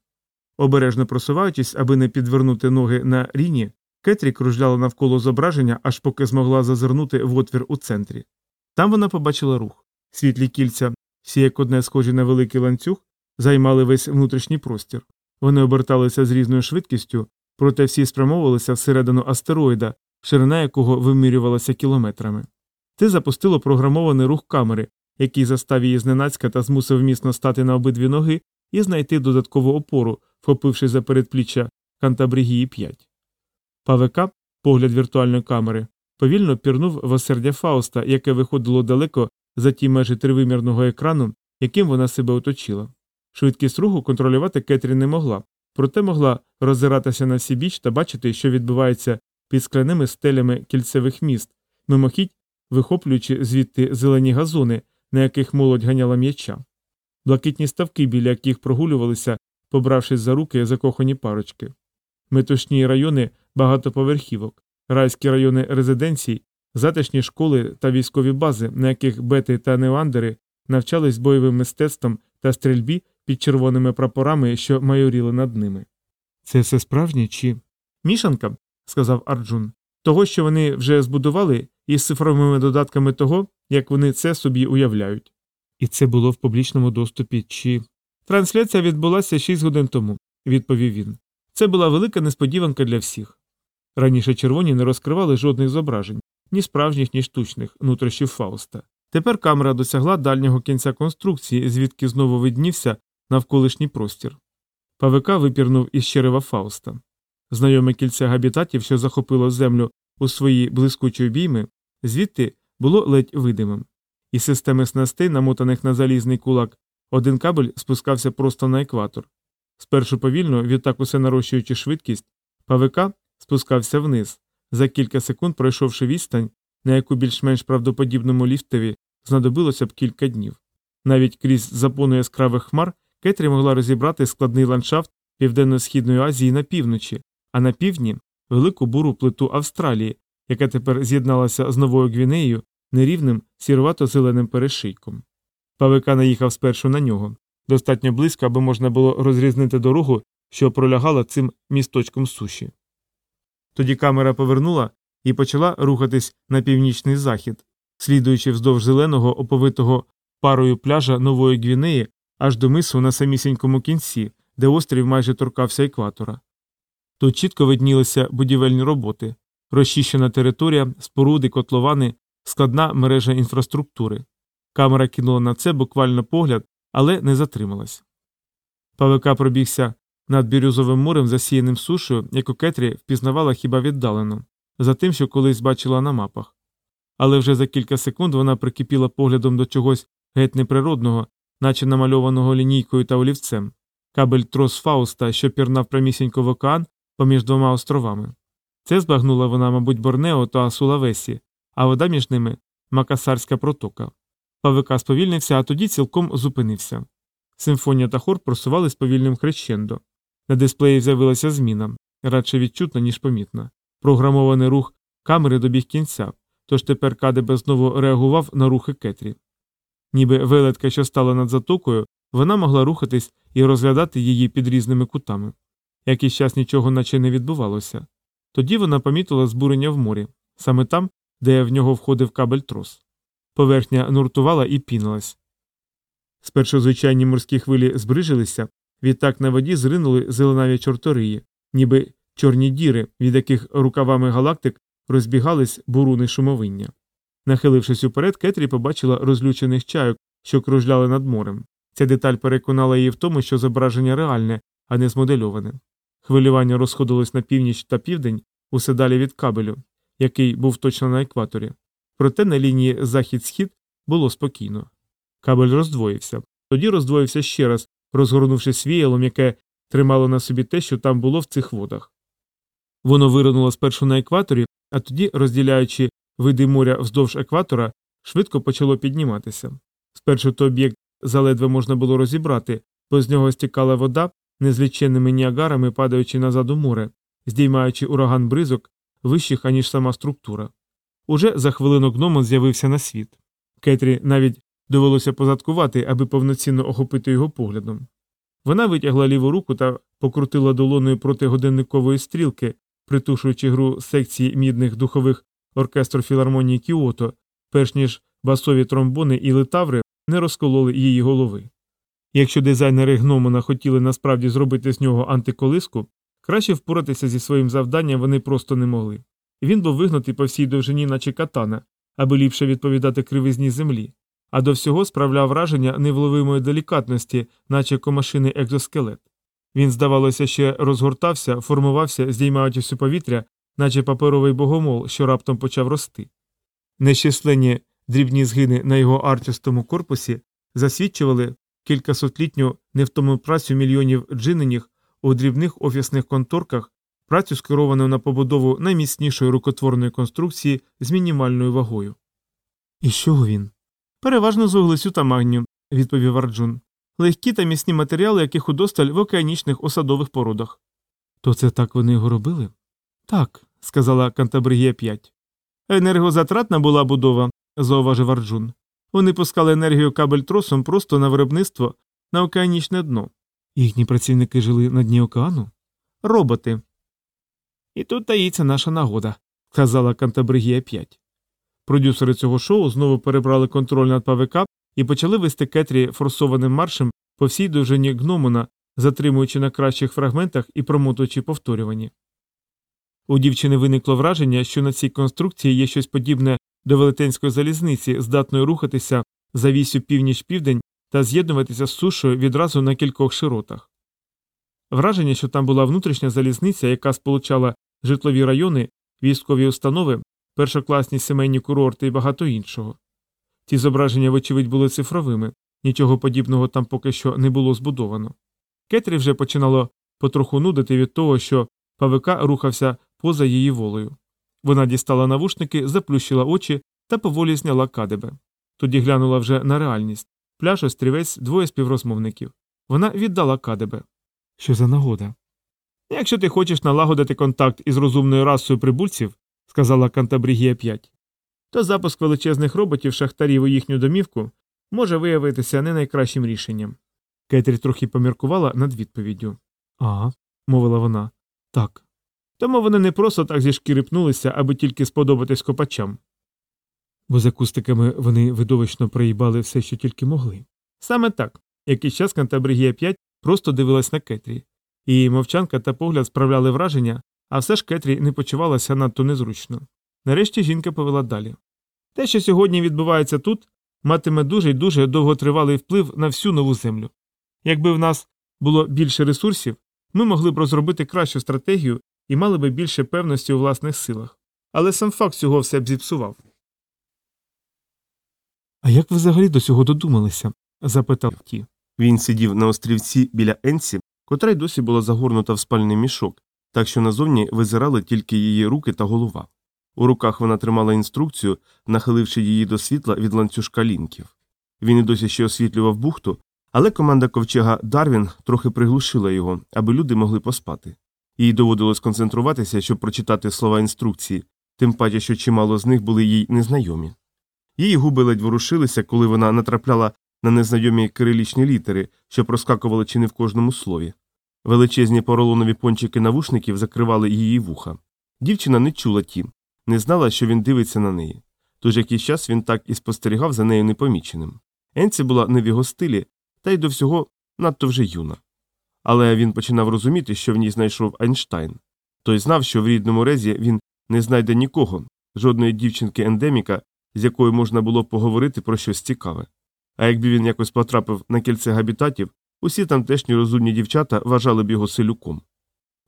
Обережно просуваючись, аби не підвернути ноги на ріні, Кетрі кружляла навколо зображення, аж поки змогла зазирнути в отвір у центрі. Там вона побачила рух. Світлі кільця, всі як одне схожі на великий ланцюг, займали весь внутрішній простір. Вони оберталися з різною швидкістю, проте всі спрямовувалися всередину астероїда, ширина якого вимірювалася кілометрами. Ти запустило програмований рух камери, який застав її зненацька та змусив міцно стати на обидві ноги і знайти додаткову опору, вхопивши за передпліччя Кантабригії 5. ПВК, погляд віртуальної камери, повільно пірнув в осердя Фауста, яке виходило далеко за ті межі тривимірного екрану, яким вона себе оточила. Швидкість руху контролювати Кетрі не могла, проте могла роззиратися на всі біч та бачити, що відбувається під скляними стелями кільцевих міст, мимохідь вихоплюючи звідти зелені газони, на яких молодь ганяла м'яча, блакитні ставки, біля яких прогулювалися, побравшись за руки закохані парочки, метушні райони багатоповерхівок, райські райони резиденцій, затишні школи та військові бази, на яких бети та неоандери навчались бойовим мистецтвом та стрільбі під червоними прапорами, що майоріли над ними. Це все справжнє чи. Мішанка, сказав Арджун, того, що вони вже збудували, із цифровими додатками того, як вони це собі уявляють. І це було в публічному доступі чи. Трансляція відбулася 6 годин тому, відповів він. Це була велика несподіванка для всіх. Раніше червоні не розкривали жодних зображень, ні справжніх, ні штучних, нутрощів Фауста. Тепер камера досягла дальнього кінця конструкції, звідки знову виднівся навколишній простір. ПВК випірнув із черева Фауста. Знайоме кільце габітатів, що захопило землю у свої блискучі обійми, звідти було ледь видимим. Із системи снастей, намотаних на залізний кулак, один кабель спускався просто на екватор. Спершу повільно, відтак усе нарощуючи швидкість, ПВК спускався вниз, за кілька секунд пройшовши відстань, на яку більш-менш правдоподібному ліфтові знадобилося б кілька днів. Навіть крізь запону яскравих хмар Кетрі могла розібрати складний ландшафт Південно-Східної Азії на півночі, а на півдні велику буру плиту Австралії, яка тепер з'єдналася з Новою Гвінеєю нерівним сірувато-зеленим перешийком. ПВК наїхав спершу на нього, достатньо близько, аби можна було розрізнити дорогу, що пролягала цим місточком суші. Тоді камера повернула і почала рухатись на північний захід, слідуючи вздовж зеленого, оповитого парою пляжа Нової Гвінеї аж до мису на самісінькому кінці, де острів майже торкався екватора. Тут чітко виднілися будівельні роботи, розчищена територія, споруди, котловани, складна мережа інфраструктури. Камера кинула на це буквально погляд, але не затрималась. ПВК пробігся над бірюзовим морем, засіяним сушею, яку Кетрі впізнавала хіба віддалено, за тим, що колись бачила на мапах. але вже за кілька секунд вона прикипіла поглядом до чогось геть неприродного, наче намальованого лінійкою та олівцем. Кабель трос Фауста, що пірнав прямісінько в океан поміж двома островами. Це збагнула вона, мабуть, Борнео та Сулавесі, а вода між ними Макасарська протока. Павика сповільнився, а тоді цілком зупинився. Симфонія та хор просувались повільним хрещендо. На дисплеї з'явилася зміна, радше відчутна, ніж помітна. Програмований рух камери добіг кінця, тож тепер КДБ знову реагував на рухи Кетрі. Ніби велетка, що стала над затокою, вона могла рухатись і розглядати її під різними кутами. Якийсь час нічого наче не відбувалося. Тоді вона помітила збурення в морі, саме там, де в нього входив кабель трос. Поверхня нуртувала і пінилась. Спершу звичайні морські хвилі збрижилися, відтак на воді зринули зеленаві чорториї, ніби чорні діри, від яких рукавами галактик розбігались буруни шумовиння. Нахилившись уперед, Кетрі побачила розлючених чайок, що кружляли над морем. Ця деталь переконала її в тому, що зображення реальне, а не змодельоване. Хвилювання розходилось на північ та південь, усе далі від кабелю, який був точно на екваторі. Проте на лінії захід-схід було спокійно. Кабель роздвоївся. Тоді роздвоївся ще раз, розгорнувшись віялом, яке тримало на собі те, що там було в цих водах. Воно виринуло спершу на екваторі, а тоді, розділяючи види моря вздовж екватора, швидко почало підніматися. Спершу той об'єкт заледве можна було розібрати, бо з нього стікала вода, незліченними ніагарами падаючи назад у море, здіймаючи ураган бризок вищих, аніж сама структура. Уже за хвилину гномон з'явився на світ. Кетрі навіть довелося позадкувати, аби повноцінно охопити його поглядом. Вона витягла ліву руку та покрутила долоною проти годинникової стрілки, притушуючи гру секції мідних духових оркестру філармонії Кіото, перш ніж басові тромбони і литаври не розкололи її голови. Якщо дизайнери гномона хотіли насправді зробити з нього антиколиску, краще впоратися зі своїм завданням вони просто не могли. Він був вигнутий по всій довжині, наче катана, аби ліпше відповідати кривизні землі, а до всього справляв враження невловимої делікатності, наче комашиний екзоскелет. Він, здавалося, ще розгортався, формувався, здіймаючись у повітря, наче паперовий богомол, що раптом почав рости. Нещисленні дрібні згини на його арчастому корпусі засвідчували кількасотлітню невтому працю мільйонів джиненіх у дрібних офісних конторках, працю скеровану на побудову найміцнішої рукотворної конструкції з мінімальною вагою. І що він? Переважно з вуглецю та магнію, відповів Арджун. Легкі та міцні матеріали, яких удосталь в океанічних осадових породах. То це так вони його робили? Так, сказала Кантабригія 5. Енергозатратна була будова, зауважив Арджун. Вони пускали енергію кабель тросом просто на виробництво на океанічне дно. Їхні працівники жили на дні океану? Роботи. І тут таїться наша нагода, сказала Кантабригія 5. Продюсери цього шоу знову перебрали контроль над ПВК і почали вести Кетрі форсованим маршем по всій довжині гномона, затримуючи на кращих фрагментах і промотуючи повторювані. У дівчини виникло враження, що на цій конструкції є щось подібне до велетенської залізниці, здатної рухатися за вісю північ-південь та з'єднуватися з сушою відразу на кількох широтах. Враження, що там була внутрішня залізниця, яка сполучала житлові райони, військові установи, першокласні сімейні курорти і багато іншого. Ті зображення, вочевидь, були цифровими, нічого подібного там поки що не було збудовано. Кетрі вже починало потроху нудити від того, що ПВК рухався поза її волею. Вона дістала навушники, заплющила очі та поволі зняла кадебе. Тоді глянула вже на реальність пляж, острівець, двоє співрозмовників. Вона віддала кадебе. Що за нагода? Якщо ти хочеш налагодити контакт із розумною расою прибульців, сказала Кантабрігія 5, то запуск величезних роботів шахтарів у їхню домівку може виявитися не найкращим рішенням. Кетрі трохи поміркувала над відповіддю. Ага, мовила вона. Так. Тому вони не просто так зі шкіри пнулися, аби тільки сподобатись копачам. Бо з акустиками вони видовищно проїбали все, що тільки могли. Саме так. Якийсь час Кантабригія 5 просто дивилась на Кетрі. Її мовчанка та погляд справляли враження, а все ж Кетрі не почувалася надто незручно. Нарешті жінка повела далі. Те, що сьогодні відбувається тут, матиме дуже й дуже довготривалий вплив на всю нову землю. Якби в нас було більше ресурсів, ми могли б розробити кращу стратегію і мали би більше певності у власних силах. Але сам факт цього все б зіпсував. А як ви взагалі до цього додумалися? запитав ті. Він сидів на острівці біля Енсі, котра й досі була загорнута в спальний мішок, так що назовні визирали тільки її руки та голова. У руках вона тримала інструкцію, нахиливши її до світла від ланцюжка лінків. Він і досі ще освітлював бухту, але команда ковчега Дарвін трохи приглушила його, аби люди могли поспати. Їй доводилось концентруватися, щоб прочитати слова інструкції, тим паче, що чимало з них були їй незнайомі. Її губи ледь ворушилися, коли вона натрапляла на незнайомі кирилічні літери, що проскакували чи не в кожному слові. Величезні поролонові пончики навушників закривали її вуха. Дівчина не чула ті, не знала, що він дивиться на неї. Тож якийсь час він так і спостерігав за нею непоміченим. Енці була не в його стилі, та й до всього надто вже юна. Але він починав розуміти, що в ній знайшов Айнштайн. Той знав, що в рідному резі він не знайде нікого, жодної дівчинки ендеміка, з якою можна було поговорити про щось цікаве. А якби він якось потрапив на кільце габітатів, усі тамтешні розумні дівчата вважали б його селюком.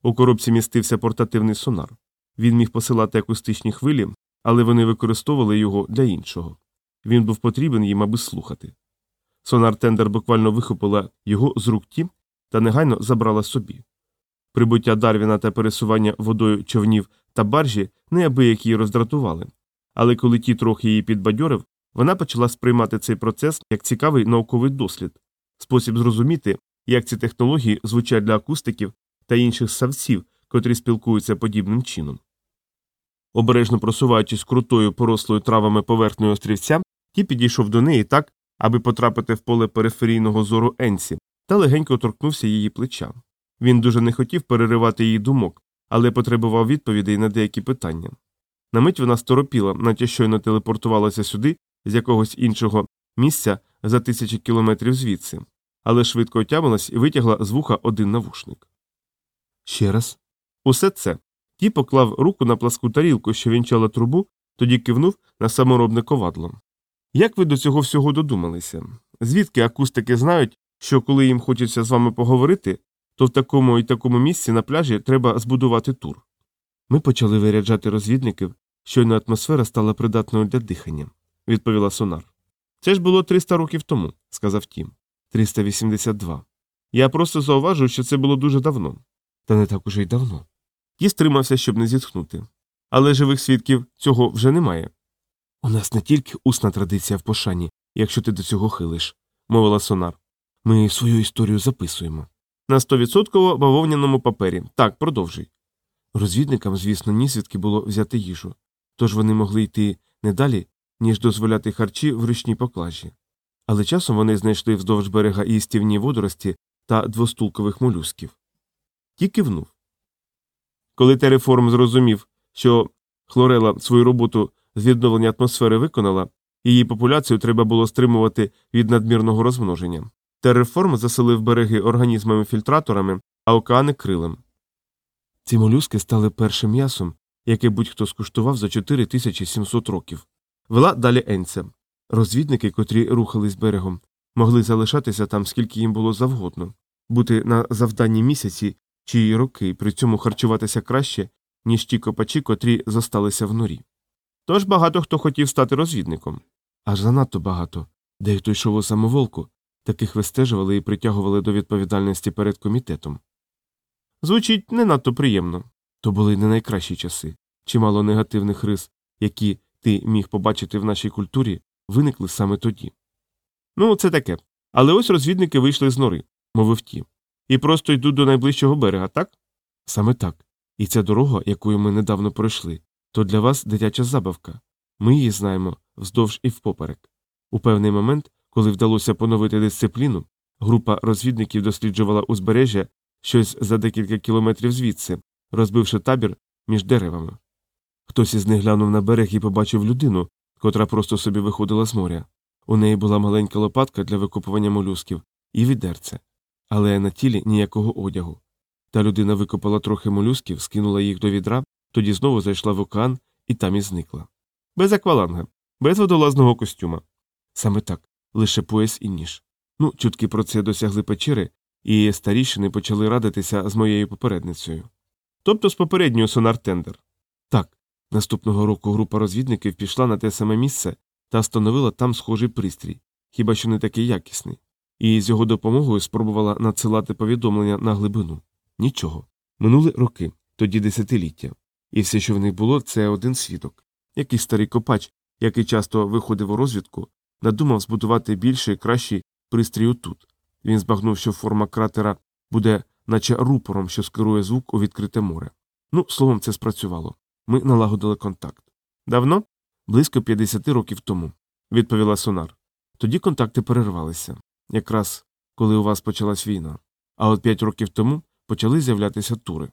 У коробці містився портативний сонар. Він міг посилати акустичні хвилі, але вони використовували його для іншого. Він був потрібен їм, аби слухати. Сонар Тендер буквально вихопила його з рук ті та негайно забрала собі. Прибуття Дарвіна та пересування водою човнів та баржі неабияк її роздратували, але коли ті трохи її підбадьорив, вона почала сприймати цей процес як цікавий науковий дослід, спосіб зрозуміти, як ці технології звучать для акустиків та інших савців, котрі спілкуються подібним чином. Обережно просуваючись крутою порослою травами поверхнею острівця, ті підійшов до неї так, аби потрапити в поле периферійного зору Енсі, та легенько торкнувся її плеча. Він дуже не хотів переривати її думок, але потребував відповідей на деякі питання. На мить вона сторопіла, наче щойно телепортувалася сюди з якогось іншого місця за тисячі кілометрів звідси, але швидко отямилась і витягла з вуха один навушник. Ще раз. Усе це. Ті поклав руку на пласку тарілку, що вінчала трубу, тоді кивнув на саморобне ковадло. Як ви до цього всього додумалися? Звідки акустики знають, що коли їм хочеться з вами поговорити, то в такому і такому місці на пляжі треба збудувати тур? Ми почали виряджати розвідників, щойно атмосфера стала придатною для дихання, відповіла Сонар. Це ж було 300 років тому, сказав Тім. 382. Я просто зауважую, що це було дуже давно. Та не так уже й давно. Ті стримався, щоб не зітхнути. Але живих свідків цього вже немає. У нас не тільки усна традиція в пошані, якщо ти до цього хилиш, мовила Сонар. Ми свою історію записуємо. На стовідсотково бавовняному папері. Так, продовжуй. Розвідникам, звісно, ні свідки було взяти їжу, тож вони могли йти не далі, ніж дозволяти харчі в ручній поклажі. Але часом вони знайшли вздовж берега і стівні водорості та двостулкових молюсків. Ті кивнув. Коли Тереформ зрозумів, що хлорела свою роботу з відновлення атмосфери виконала, її популяцію треба було стримувати від надмірного розмноження. Терреформ заселив береги організмами-фільтраторами, а океани крилем. Ці молюски стали першим м'ясом, яке будь-хто скуштував за 4700 років. Вела далі Енця. Розвідники, котрі рухались берегом, могли залишатися там скільки їм було завгодно, бути на завданні місяці чи роки, при цьому харчуватися краще, ніж ті копачі, котрі зосталися в норі. Тож багато хто хотів стати розвідником. Аж занадто багато. Дехто йшов у самоволку, таких вистежували і притягували до відповідальності перед комітетом. Звучить не надто приємно. То були не найкращі часи. Чимало негативних рис, які ти міг побачити в нашій культурі, виникли саме тоді. Ну, це таке. Але ось розвідники вийшли з нори, мовив ті, і просто йдуть до найближчого берега, так? Саме так. І ця дорога, якою ми недавно пройшли, то для вас дитяча забавка. Ми її знаємо вздовж і впоперек. У певний момент, коли вдалося поновити дисципліну, група розвідників досліджувала узбережжя щось за декілька кілометрів звідси, розбивши табір між деревами. Хтось із них глянув на берег і побачив людину, котра просто собі виходила з моря. У неї була маленька лопатка для викопування молюсків і відерце, але на тілі ніякого одягу. Та людина викопала трохи молюсків, скинула їх до відра, тоді знову зайшла в океан і там і зникла. Без акваланга, без водолазного костюма. Саме так, лише пояс і ніж. Ну, чутки про це досягли печери, і старішини почали радитися з моєю попередницею. Тобто з попередньою сонар тендер. Так, наступного року група розвідників пішла на те саме місце, та встановила там схожий пристрій, хіба що не такий якісний, і з його допомогою спробувала надсилати повідомлення на глибину. Нічого. Минули роки, тоді десятиліття. І все, що в них було, це один свідок. Якийсь старий копач, який часто виходив у розвідку, надумав збудувати більший і кращий пристрій отут. Він збагнув, що форма кратера буде, наче рупором, що скерує звук у відкрите море. Ну, словом, це спрацювало. Ми налагодили контакт. Давно? Близько 50 років тому, відповіла Сонар. Тоді контакти перервалися, якраз коли у вас почалась війна. А от 5 років тому почали з'являтися тури.